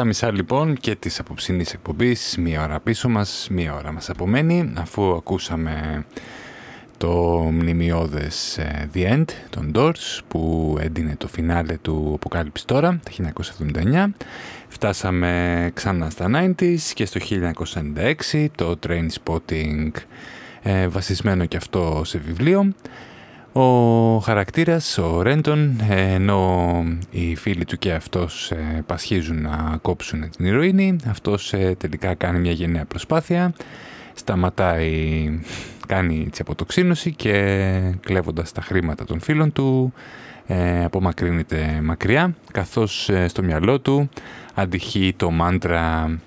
Στα μισά λοιπόν και της απόψινής εκπομπής, μία ώρα πίσω μας, μία ώρα μας απομένει, αφού ακούσαμε το μνημειώδες ε, The End των Doors που έντυνε το φινάλε του Apocalypse τώρα, το 1979. Φτάσαμε ξανά στα 90s και στο 1996 το Train Spotting ε, βασισμένο και αυτό σε βιβλίο Ο χαρακτήρας, ο Ρέντον, ενώ οι φίλοι του και αυτός ε, πασχίζουν να κόψουν την ηρωίνη, αυτός ε, τελικά κάνει μια γενναία προσπάθεια, σταματάει, κάνει της αποτοξίνωση και κλέβοντας τα χρήματα των φίλων του, ε, απομακρύνεται μακριά, καθώς ε, στο μυαλό του αντυχεί το μάντρα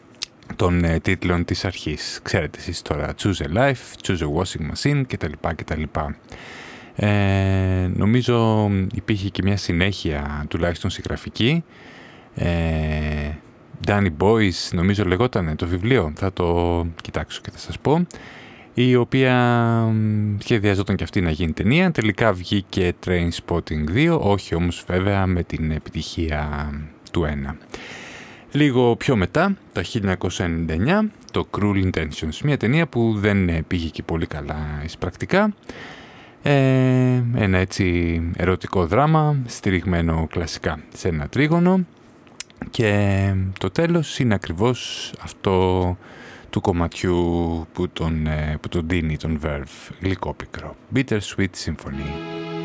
των ε, τίτλων της αρχής. Ξέρετε εσείς τώρα, choose a life, choose a washing machine κτλ. κτλ. Ε, νομίζω υπήρχε και μια συνέχεια, τουλάχιστον συγγραφική. Ε, Danny Boys, νομίζω λεγότανε το βιβλίο, θα το κοιτάξω και θα σας πω η οποία σχεδιαζόταν και αυτή να γίνει ταινία. Τελικά βγήκε Train Spotting 2, όχι όμως βέβαια με την επιτυχία του 1. Λίγο πιο μετά, το 1999, το Cruel Intentions, μια ταινία που δεν πήγε και πολύ καλά εισπρακτικά. Ε, ένα έτσι ερωτικό δράμα, στηριγμένο κλασικά σε ένα τρίγωνο και το τέλος είναι ακριβώς αυτό του κομματιού που τον, ε, που τον δίνει τον Verve, γλυκόπικρο. Bitter Sweet Symphony.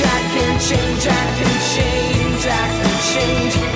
change, I can change, I can change, I can change.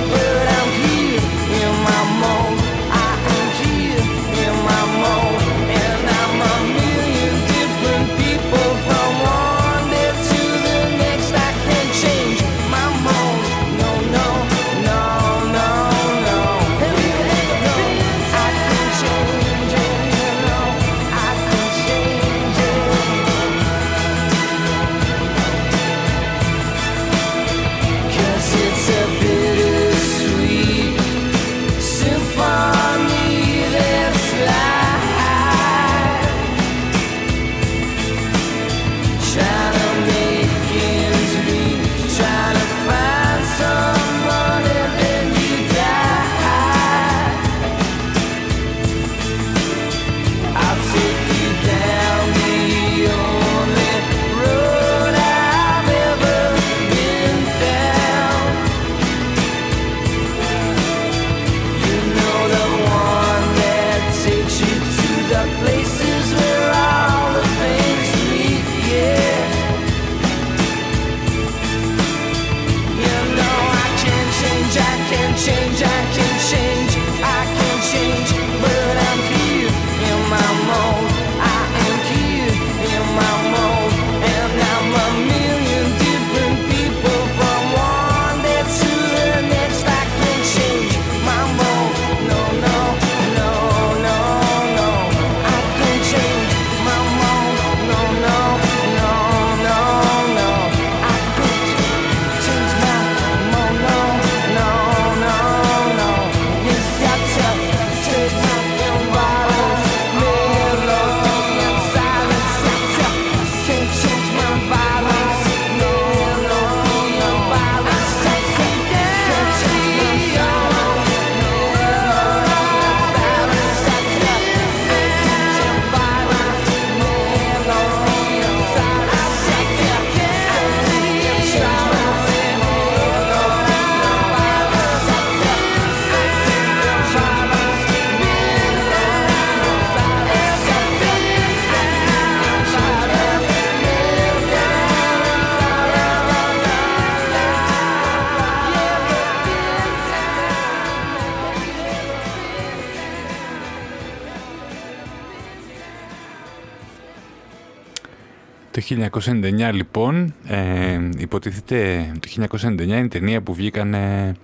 Το 1999 λοιπόν, ε, υποτίθεται το 1999 είναι η ταινία που βγήκαν ε,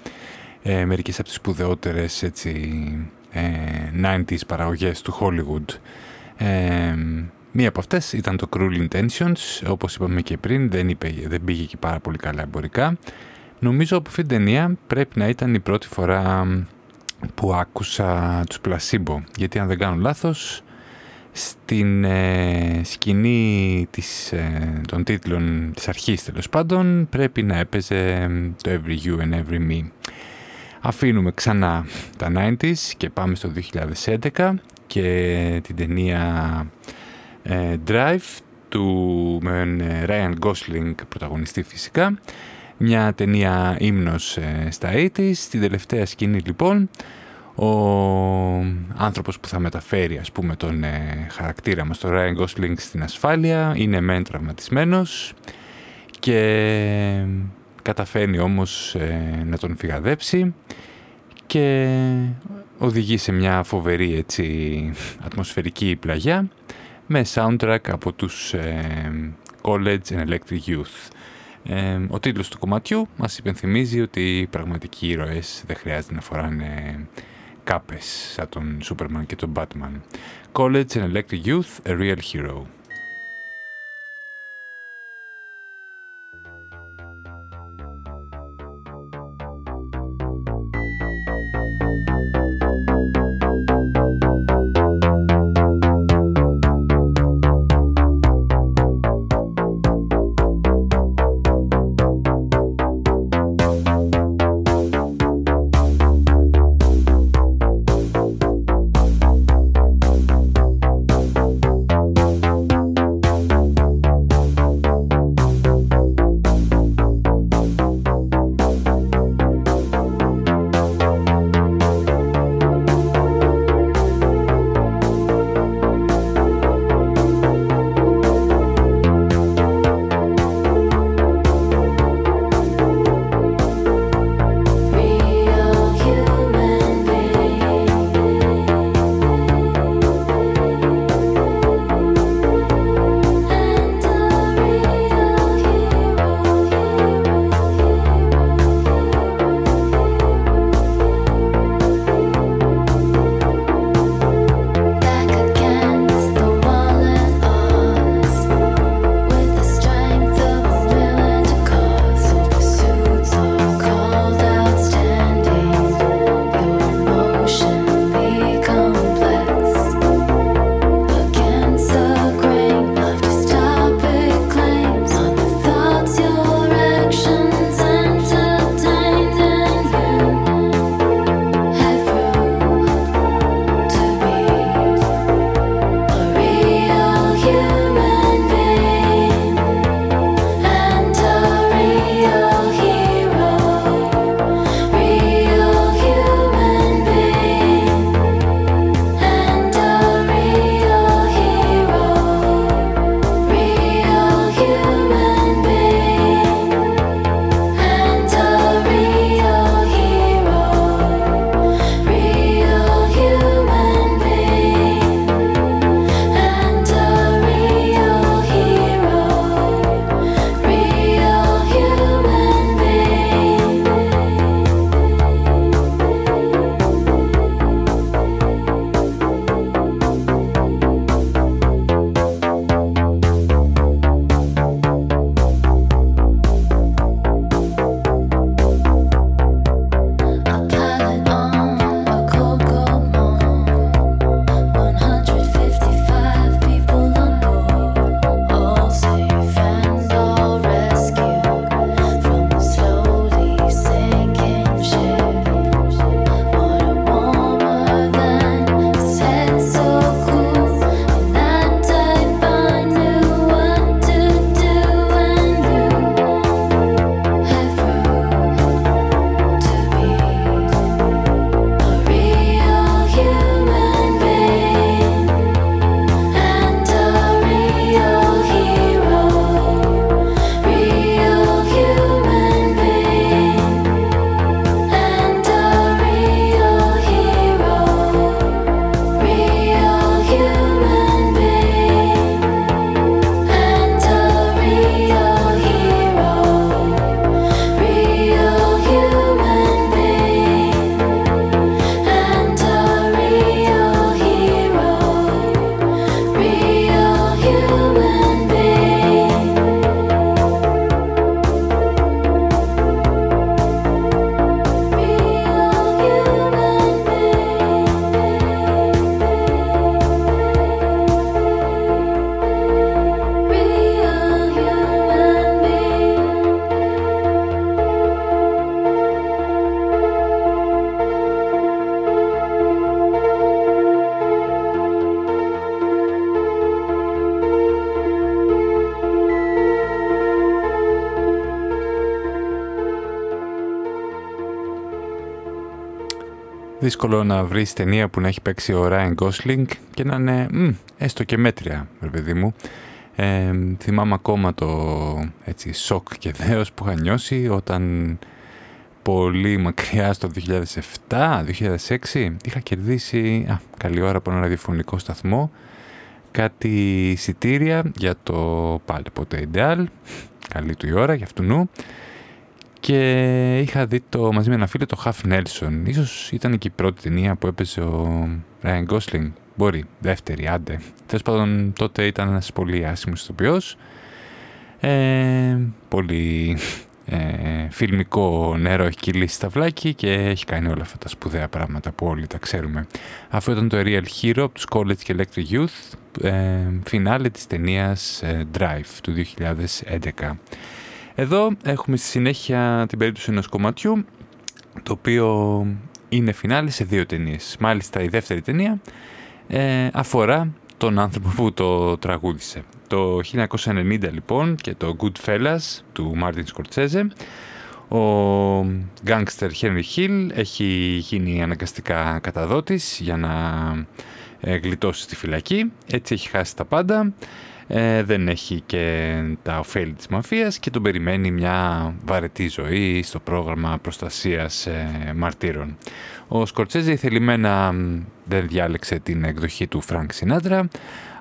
ε, μερικές από τις σπουδαιότερες έτσι, ε, 90s παραγωγές του Hollywood. Ε, μία από αυτές ήταν το Cruel Intentions, όπως είπαμε και πριν, δεν, είπε, δεν πήγε και πάρα πολύ καλά εμπορικά. Νομίζω από αυτήν την ταινία πρέπει να ήταν η πρώτη φορά που άκουσα τους Placebo, γιατί αν δεν κάνω λάθος, στην ε, σκηνή της, ε, των τίτλων της αρχής τέλος πάντων πρέπει να έπαιζε το Every You and Every Me. Αφήνουμε ξανά τα 90s και πάμε στο 2011 και την ταινία ε, Drive του με Ryan Gosling πρωταγωνιστή φυσικά. Μια ταινία ύμνος στα 80s. Την τελευταία σκηνή λοιπόν ο άνθρωπος που θα μεταφέρει ας πούμε τον ε, χαρακτήρα μας, τον Ryan Gosling στην ασφάλεια, είναι μεν τραυματισμένος και καταφέρνει όμως ε, να τον φυγαδέψει και οδηγεί σε μια φοβερή έτσι, ατμοσφαιρική πλαγιά με soundtrack από τους ε, College and Electric Youth. ο τίτλος του κομματιού μας υπενθυμίζει ότι οι πραγματικοί ήρωες δεν χρειάζεται να φοράνε κάπες σαν τον Superman και τον Batman. College and Electric Youth, a real hero. Δύσκολο να βρεις ταινία που να έχει παίξει ο Ryan Gosling και να είναι μ, έστω και μέτρια, ρε παιδί μου. Ε, θυμάμαι ακόμα το έτσι, σοκ και δέος που είχα νιώσει όταν πολύ μακριά στο 2007-2006 είχα κερδίσει α, καλή ώρα από ένα ραδιοφωνικό σταθμό κάτι εισιτήρια για το πάλι ποτέ Ιντεάλ καλή του η ώρα για αυτού νου και είχα δει το, μαζί με ένα φίλο το Half Nelson. Ίσως ήταν και η πρώτη ταινία που έπαιζε ο Ryan Gosling. Μπορεί, δεύτερη, άντε. Τέλος πάντων τότε ήταν ένας πολύ άσημος ηθοποιός. Ε, πολύ ε, φιλμικό νερό έχει κυλήσει στα βλάκι και έχει κάνει όλα αυτά τα σπουδαία πράγματα που όλοι τα ξέρουμε. Αυτό ήταν το Real Hero από τους College και Electric Youth, ε, φινάλε της ταινίας ε, Drive του 2011. Εδώ έχουμε στη συνέχεια την περίπτωση ενός κομματιού, το οποίο είναι φινάλι σε δύο ταινίες. Μάλιστα η δεύτερη ταινία ε, αφορά τον άνθρωπο που το τραγούδισε. Το 1990 λοιπόν και το Goodfellas του Μάρτιν Σκορτσέζε ο γκάγκστερ Henry Hill έχει γίνει αναγκαστικά καταδότης για να ε, γλιτώσει στη φυλακή. Έτσι έχει χάσει τα πάντα ε, δεν έχει και τα οφέλη της μαφίας και τον περιμένει μια βαρετή ζωή στο πρόγραμμα προστασίας ε, μαρτύρων. Ο Σκορτσέζε θελημένα δεν διάλεξε την εκδοχή του Φρανκ Σινάτρα,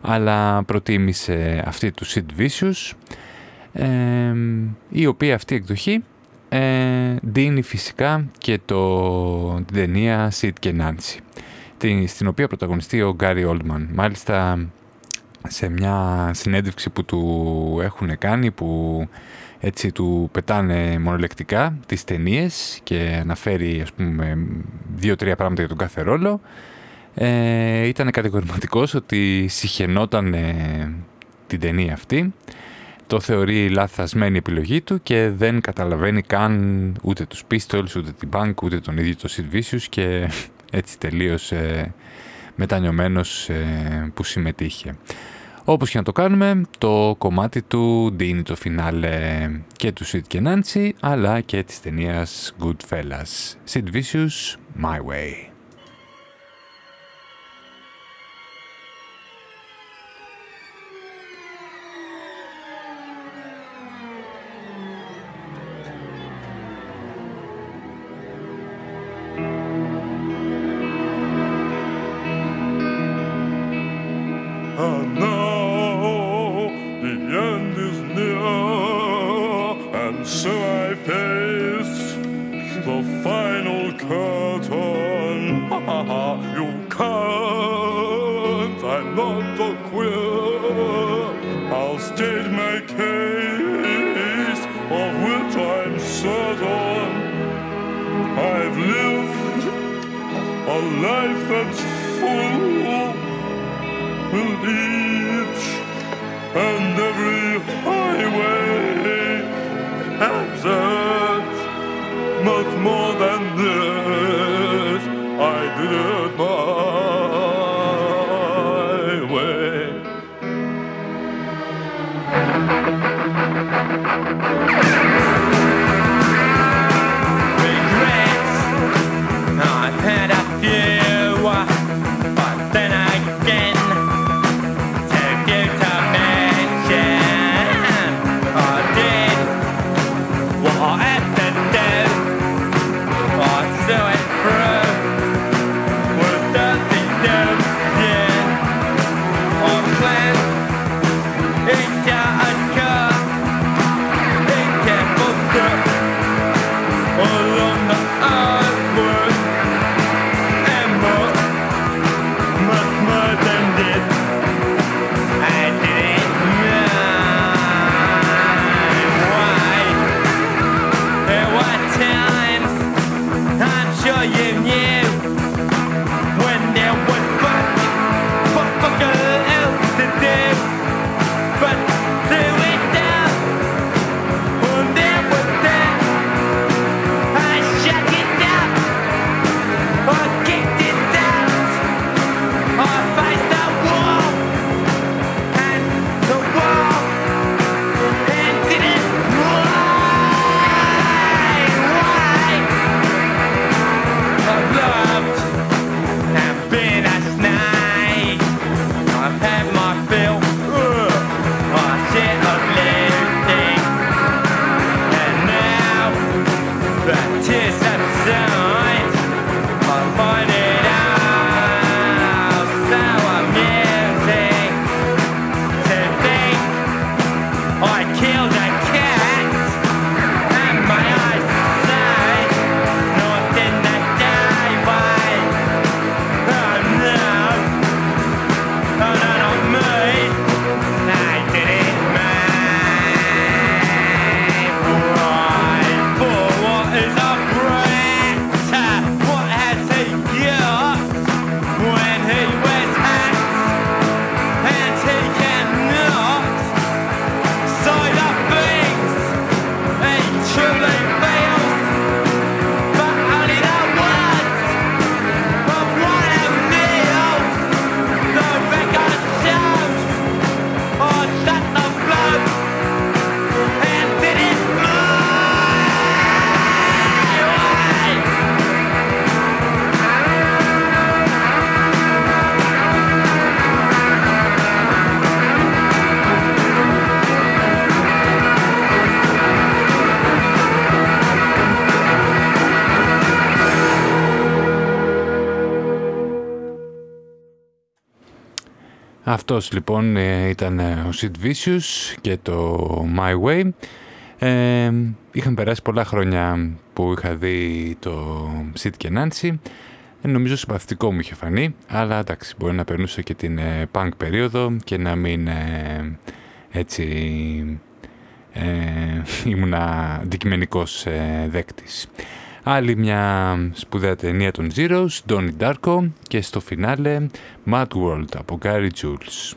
αλλά προτίμησε αυτή του Sid Vicious, ε, η οποία αυτή η εκδοχή ε, δίνει φυσικά και το, την ταινία Sid και Nancy, στην οποία πρωταγωνιστεί ο Γκάρι Όλτμαν. Μάλιστα σε μια συνέντευξη που του έχουν κάνει που έτσι του πετάνε μονολεκτικά τις ταινίες και αναφέρει ας πούμε δύο-τρία πράγματα για τον κάθε ρόλο ε, ήταν κατηγορηματικός ότι συχαινόταν την ταινία αυτή το θεωρεί λάθασμένη επιλογή του και δεν καταλαβαίνει καν ούτε τους Pistols, ούτε την Bank, ούτε τον ίδιο το Sid Vicious και έτσι τελείωσε μετανιωμένος ε, που συμμετείχε. Όπως και να το κάνουμε, το κομμάτι του δίνει το φινάλε και του Sid και Nancy, αλλά και της ταινίας Goodfellas. Sid Vicious, My Way. So Αυτός λοιπόν ε, ήταν ε, ο Sid Vicious και το My Way. Ε, είχαν περάσει πολλά χρόνια που είχα δει το Sid και Nancy. Ε, νομίζω συμπαθητικό μου είχε φανεί, αλλά εντάξει, μπορεί να περνούσε και την ε, punk περίοδο και να μην έτσι ε, ήμουνα αντικειμενικός ε, δέκτης. Άλλη μια σπουδαία ταινία των Zeros, Donnie Darko και στο φινάλε Mad World από Gary Jules.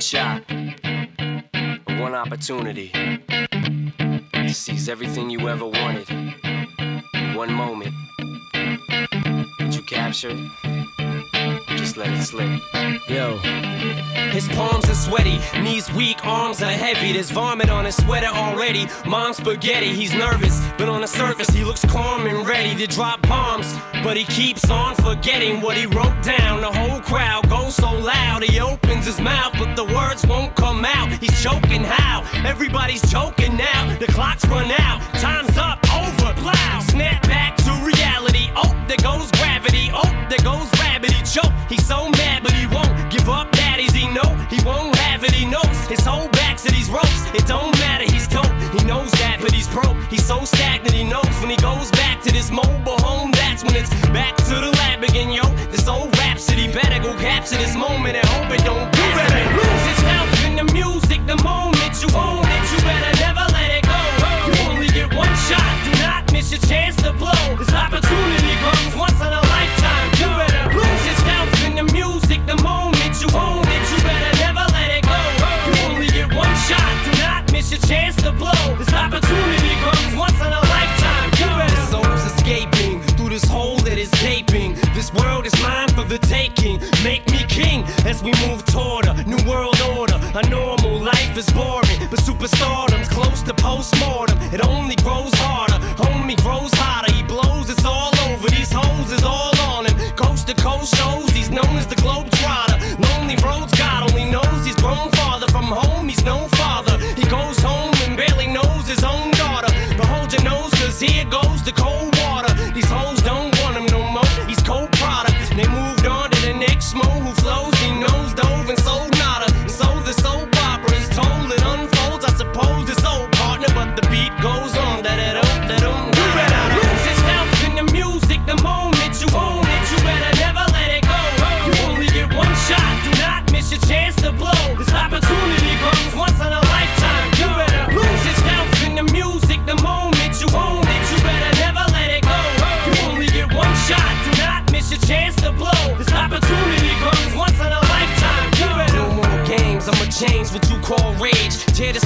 One shot, one opportunity to seize everything you ever wanted in one moment, would you capture it? Just let it slip. Yo. His palms are sweaty, knees weak, arms are heavy. There's vomit on his sweater already. Mom's spaghetti, he's nervous, but on the surface he looks calm and ready to drop bombs. But he keeps on forgetting what he wrote down. The whole crowd goes so loud, he opens his mouth, but the words won't come out. He's choking how? Everybody's choking now. The clock's run out, time's up, over, plow. Snap back to reality. Oh, there goes gravity. Oh, there goes gravity. Choke. He's so mad, but he won't give up. Daddies, he know he won't have it. He knows his whole back to these ropes. It don't matter. He's dope. He knows that, but he's broke. He's so stagnant. He knows when he goes back to this mobile home. That's when it's back to the lab again, yo. This old rhapsody better go capture this moment and hope it don't. You better lose yourself in the music the moment you own it. You better never let it go. You only get one shot. Do not miss your chance to blow. This opportunity comes once in a lifetime. You better lose yourself in the music the moment you own it. You better never let it go. You only get one shot. Do not miss your chance to blow. This opportunity gaping. This world is mine for the taking. Make me king as we move toward a new world order. A normal life is boring, but superstardom's close to postmortem. It only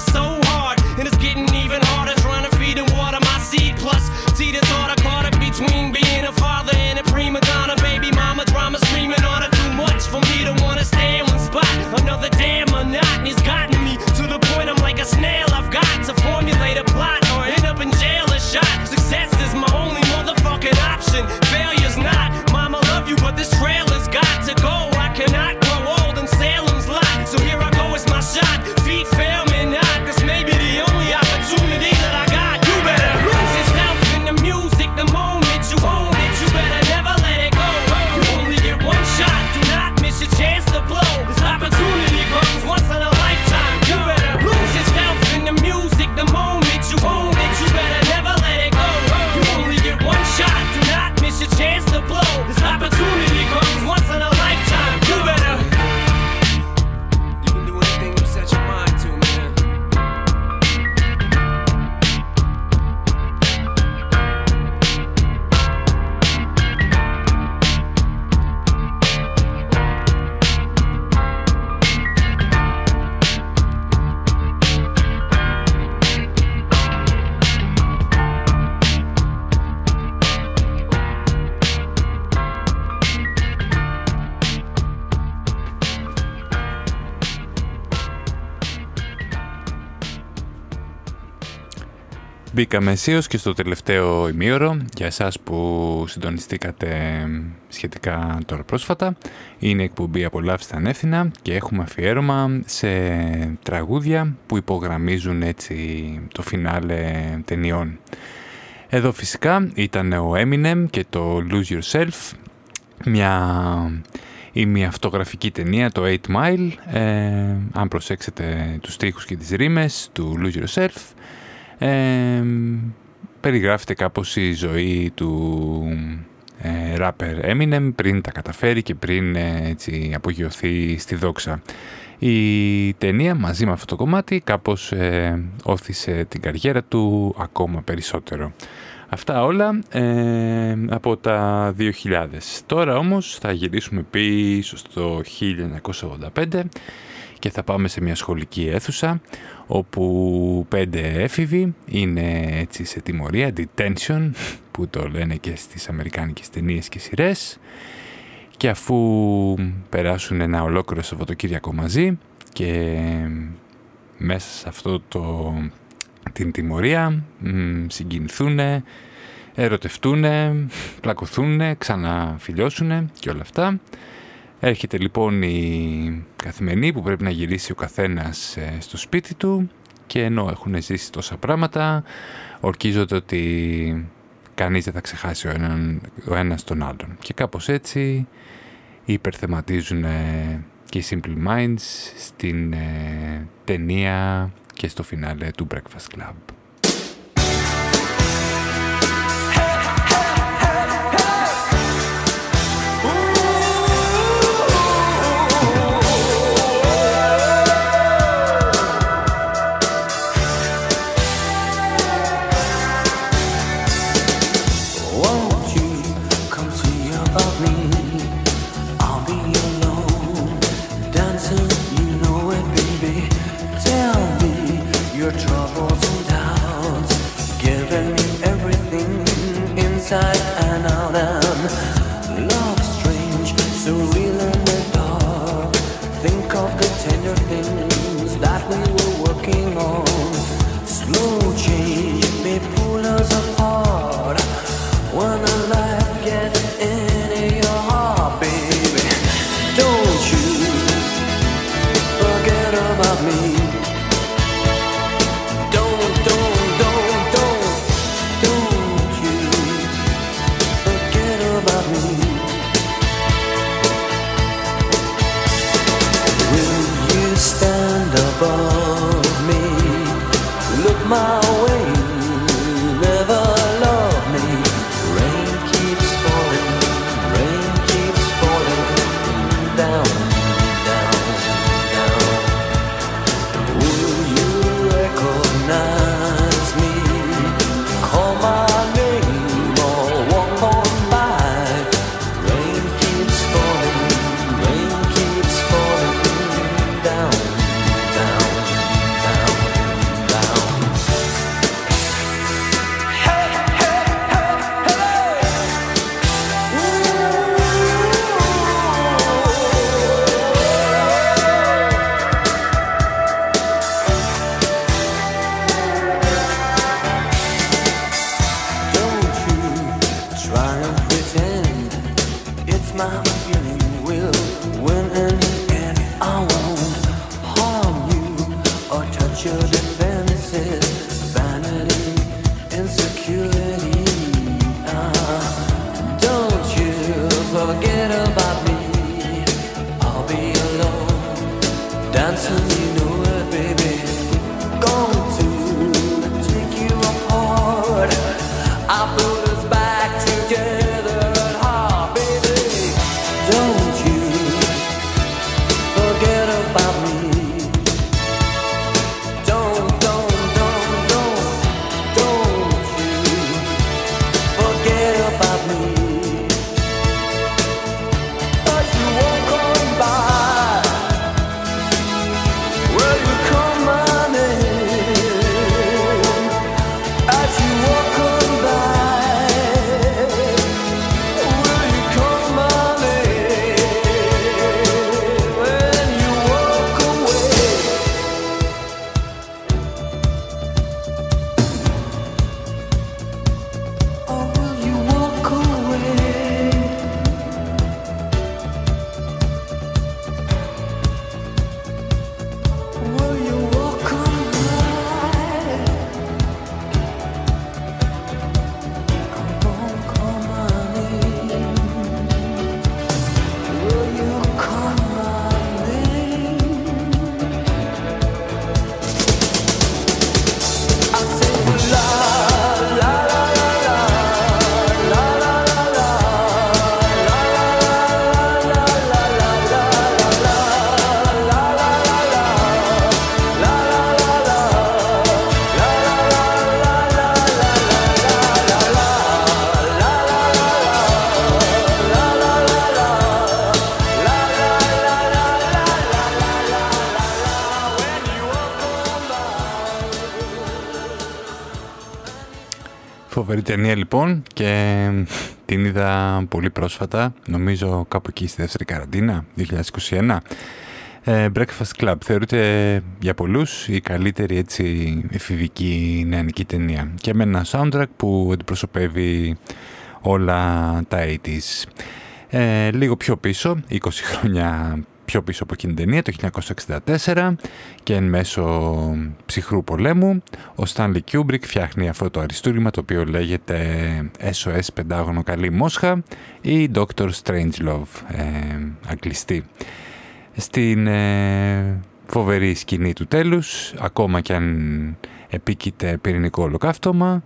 so hard. Μπήκαμε αισίως και στο τελευταίο ημίωρο για εσάς που συντονιστήκατε σχετικά τώρα πρόσφατα. Είναι η εκπομπή «Απολαύστε ανεύθυνα» και έχουμε αφιέρωμα σε τραγούδια που υπογραμμίζουν έτσι το φινάλε ταινιών. Εδώ φυσικά ήταν ο Eminem και το Lose Yourself, μια ή μια αυτογραφική ταινία, το 8 Mile, ε, αν προσέξετε τους στίχους και τις ρήμες του Lose Yourself, ε, περιγράφεται κάπως η ζωή του ε, rapper Eminem πριν τα καταφέρει και πριν ε, έτσι απογειωθεί στη δόξα. Η ταινία μαζί με αυτό το κομμάτι κάπως ε, όθησε την καριέρα του ακόμα περισσότερο. Αυτά όλα ε, από τα 2000. Τώρα όμως θα γυρίσουμε πίσω στο 1985 και θα πάμε σε μια σχολική αίθουσα όπου πέντε έφηβοι είναι έτσι σε τιμωρία, detention που το λένε και στις αμερικάνικες ταινίες και σειρές και αφού περάσουν ένα ολόκληρο Σαββατοκύριακο μαζί και μέσα σε αυτό το, την τιμωρία συγκινηθούν, ερωτευτούν, πλακωθούν, ξαναφιλιώσουν και όλα αυτά. Έρχεται λοιπόν η καθημερινή που πρέπει να γυρίσει ο καθένας ε, στο σπίτι του και ενώ έχουν ζήσει τόσα πράγματα ορκίζονται ότι κανείς δεν θα ξεχάσει ο, έναν, ο ένας τον άλλον. Και κάπως έτσι υπερθεματίζουν και οι Simple Minds στην ε, ταινία και στο φινάλε του Breakfast Club. me. Φοβερή ταινία λοιπόν και την είδα πολύ πρόσφατα, νομίζω κάπου εκεί στη δεύτερη καραντίνα, 2021. Ε, Breakfast Club θεωρείται για πολλούς η καλύτερη έτσι εφηβική νεανική ταινία και με ένα soundtrack που αντιπροσωπεύει όλα τα 80's. Ε, λίγο πιο πίσω, 20 χρόνια πιο πίσω από εκείνη την ταινία, το 1964 και εν μέσω ψυχρού πολέμου, ο Stanley Kubrick φτιάχνει αυτό το αριστούργημα το οποίο λέγεται SOS Πεντάγωνο Καλή Μόσχα ή Dr. Strangelove, ε, αγγλιστή. Στην ε, φοβερή σκηνή του τέλους, ακόμα και αν επίκειται πυρηνικό ολοκαύτωμα,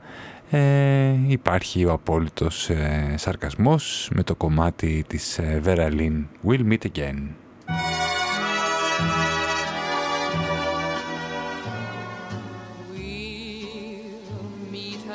ε, υπάρχει ο απόλυτος ε, σαρκασμός με το κομμάτι της ε, Vera Lynn. We'll meet again.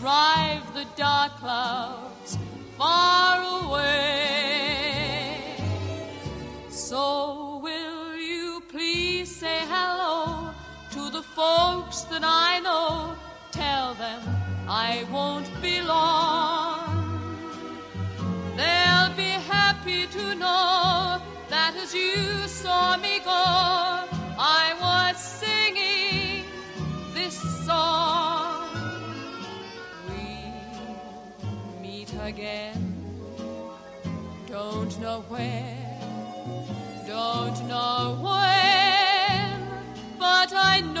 drive the dark clouds far away. So will you please say hello to the folks that I know? Tell them I won't be long. They'll be happy to know that as you saw me go, I was singing again. Don't know where, don't know when, but I know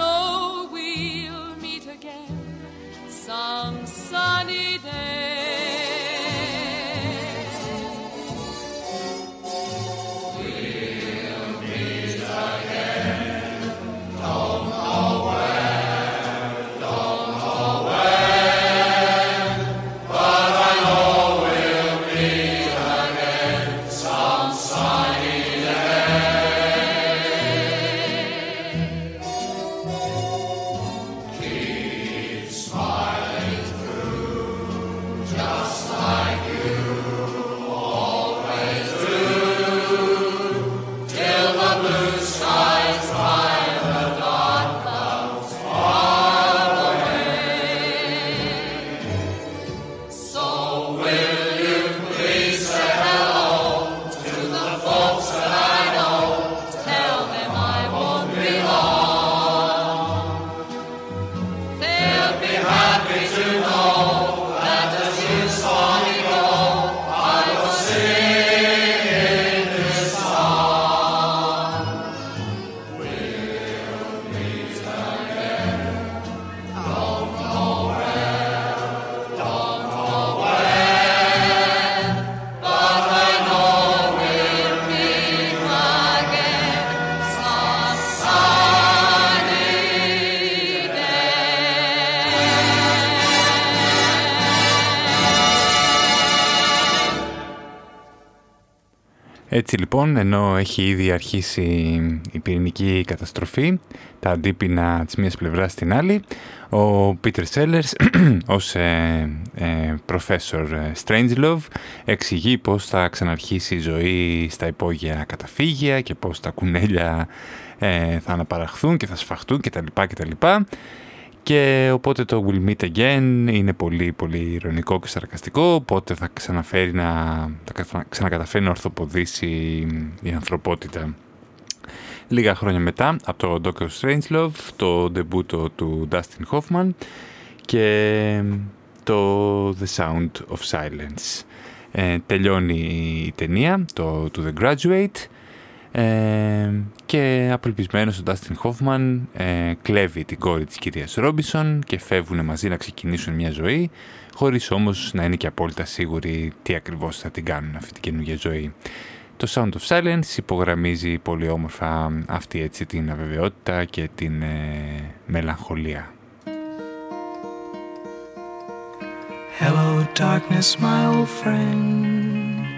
Έτσι λοιπόν, ενώ έχει ήδη αρχίσει η πυρηνική καταστροφή, τα αντίπεινα της μίας πλευράς στην άλλη, ο Πίτερ Σέλλερς ως ε, ε, Professor Strangelove εξηγεί πώς θα ξαναρχίσει η ζωή στα υπόγεια καταφύγια και πώς τα κουνέλια ε, θα αναπαραχθούν και θα σφαχτούν κτλ. κτλ. Και οπότε το Will Meet Again είναι πολύ πολύ ηρωνικό και σαρκαστικό, οπότε θα ξαναφέρει να, θα καθα- ξανακαταφέρει να ορθοποδήσει η ανθρωπότητα. Λίγα χρόνια μετά, από το Doctor Strangelove, το ντεμπούτο του Dustin Hoffman και το The Sound of Silence. Ε, τελειώνει η ταινία, το To The Graduate, ε, και απελπισμένος ο Dustin Hoffman ε, κλέβει την κόρη της κυρίας Ρόμπισον και φεύγουν μαζί να ξεκινήσουν μια ζωή χωρίς όμως να είναι και απόλυτα σίγουροι τι ακριβώς θα την κάνουν αυτή την καινούργια ζωή. Το Sound of Silence υπογραμμίζει πολύ όμορφα αυτή έτσι την αβεβαιότητα και την ε, μελαγχολία. Hello, darkness, my old friend.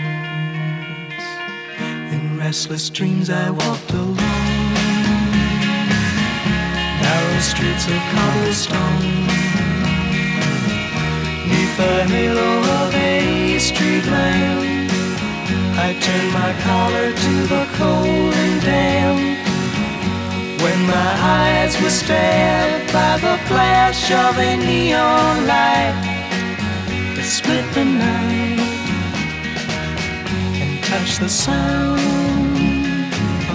Restless dreams, I walked alone, narrow streets of cobblestone, neath the halo of a street lamp. I turned my collar to the cold and damp. When my eyes were stabbed by the flash of a neon light that split the night and touched the sound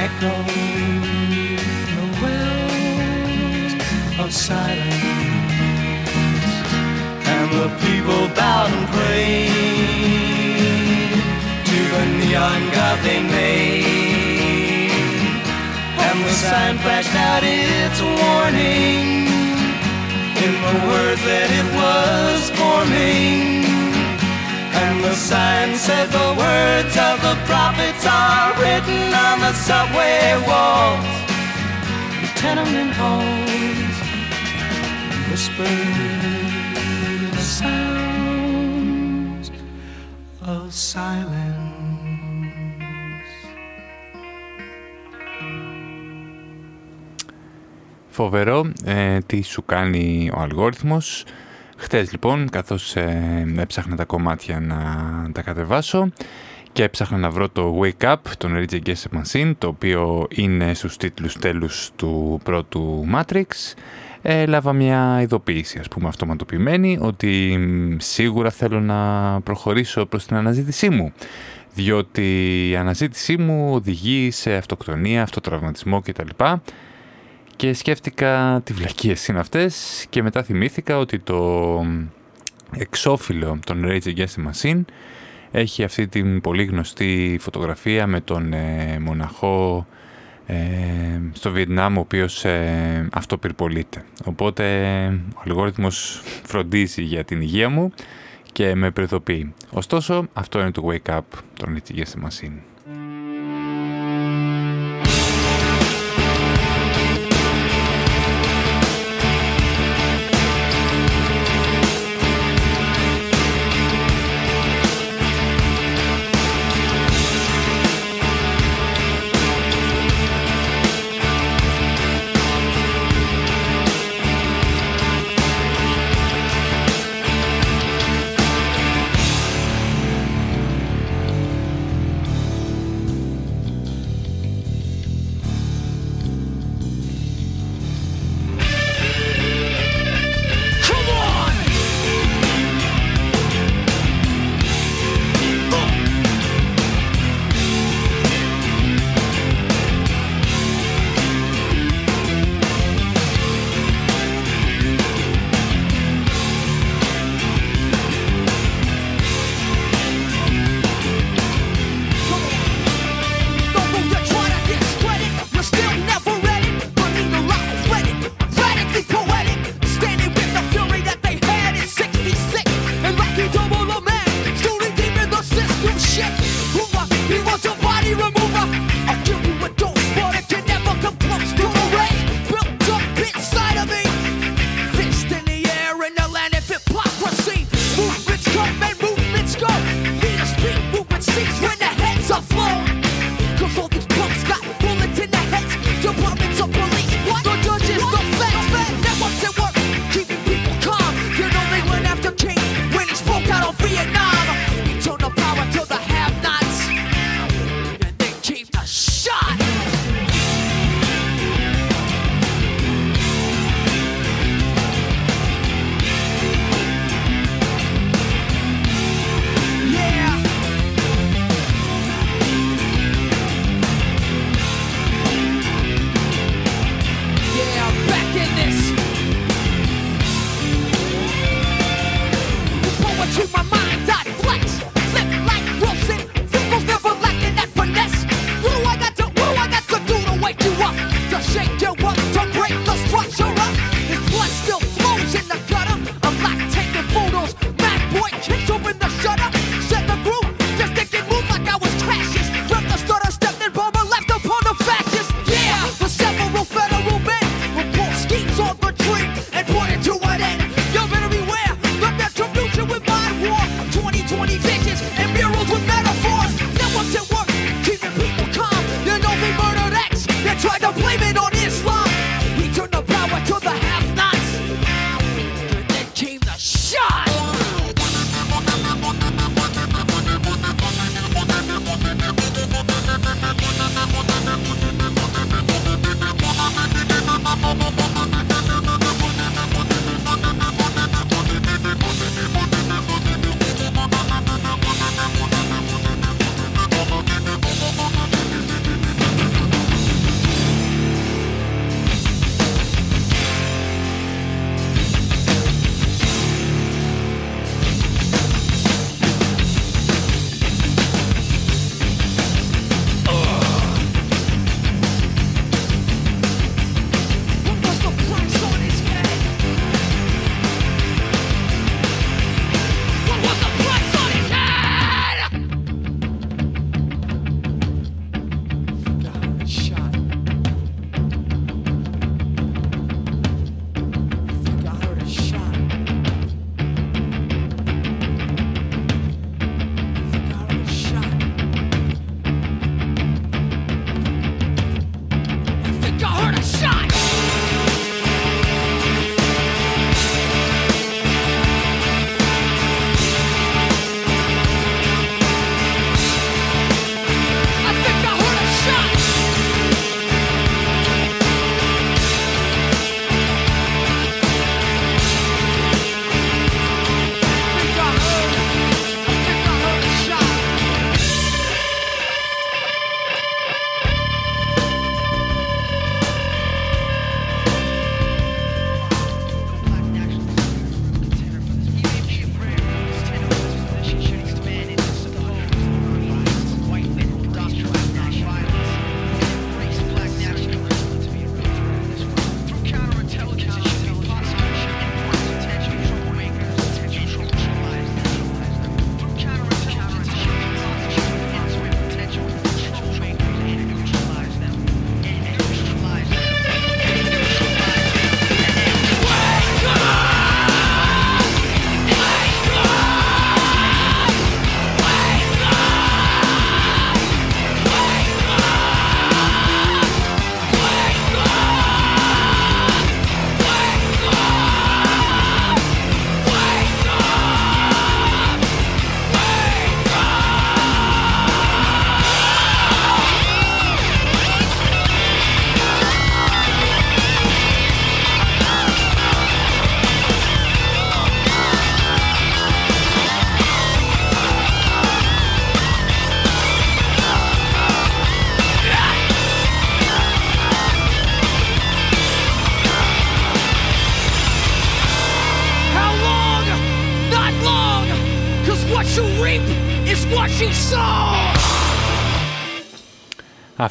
In the wells of silence. And the people bowed and prayed to the neon god they made. And the sign flashed out its warning in the words that it was forming. And the sign said the words of the prophets are written on the subway walls, the tenement halls, whispered the sounds of silence. Φοβερό ε, τι σου κάνει ο αλγόριθμος. Χτες λοιπόν, καθώς ε, έψαχνα τα κομμάτια να τα κατεβάσω και έψαχνα να βρω το Wake Up, τον Rage Against the Machine, το οποίο είναι στους τίτλους τέλους του πρώτου Matrix, ε, λάβα μια ειδοποίηση, ας πούμε, αυτοματοποιημένη, ότι μ, σίγουρα θέλω να προχωρήσω προς την αναζήτησή μου διότι η αναζήτησή μου οδηγεί σε αυτοκτονία, αυτοτραυματισμό κτλ. Και σκέφτηκα τι βλακίες είναι αυτές και μετά θυμήθηκα ότι το εξώφυλλο των Rage Against the Machine έχει αυτή την πολύ γνωστή φωτογραφία με τον ε, μοναχό ε, στο Βιετνάμ ο οποίος ε, αυτοπυρπολείται. Οπότε ο αλγόριθμος φροντίζει για την υγεία μου και με προειδοποιεί. Ωστόσο αυτό είναι το Wake Up των Rage Against the Machine.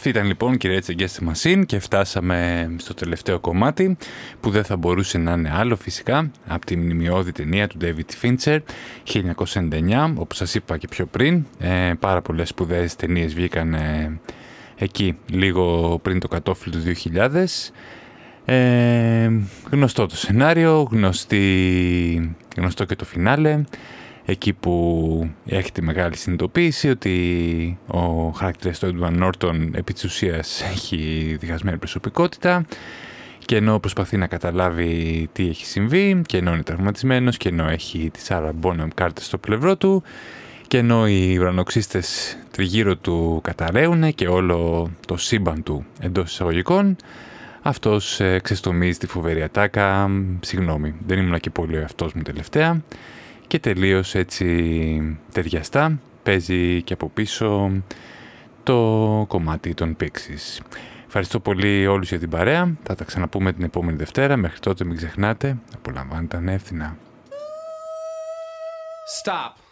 Αυτή ήταν λοιπόν κυρία Τσεγκέστη Μασίν και φτάσαμε στο τελευταίο κομμάτι που δεν θα μπορούσε να είναι άλλο φυσικά από τη μνημειώδη ταινία του David Fincher 1999 όπως σας είπα και πιο πριν. Ε, πάρα πολλές σπουδαίες ταινίες βγήκαν ε, εκεί λίγο πριν το κατόφλι του 2000 ε, γνωστό το σενάριο, γνωστή, γνωστό και το φινάλε εκεί που έχει τη μεγάλη συνειδητοποίηση ότι ο χαρακτήρας του Edward Norton επί της ουσίας έχει διχασμένη προσωπικότητα και ενώ προσπαθεί να καταλάβει τι έχει συμβεί και ενώ είναι τραυματισμένος και ενώ έχει τη Sarah Bonham Carter στο πλευρό του και ενώ οι ουρανοξύστες τριγύρω του καταραίουν και όλο το σύμπαν του εντός εισαγωγικών αυτός ε, ξεστομίζει τη φοβερή ατάκα. Συγγνώμη δεν ήμουν και πολύ ο εαυτός μου τελευταία και τελείως έτσι ταιριαστά παίζει και από πίσω το κομμάτι των Pixies. Ευχαριστώ πολύ όλους για την παρέα. Θα τα ξαναπούμε την επόμενη Δευτέρα. Μέχρι τότε μην ξεχνάτε, απολαμβάνετε ανεύθυνα. Stop.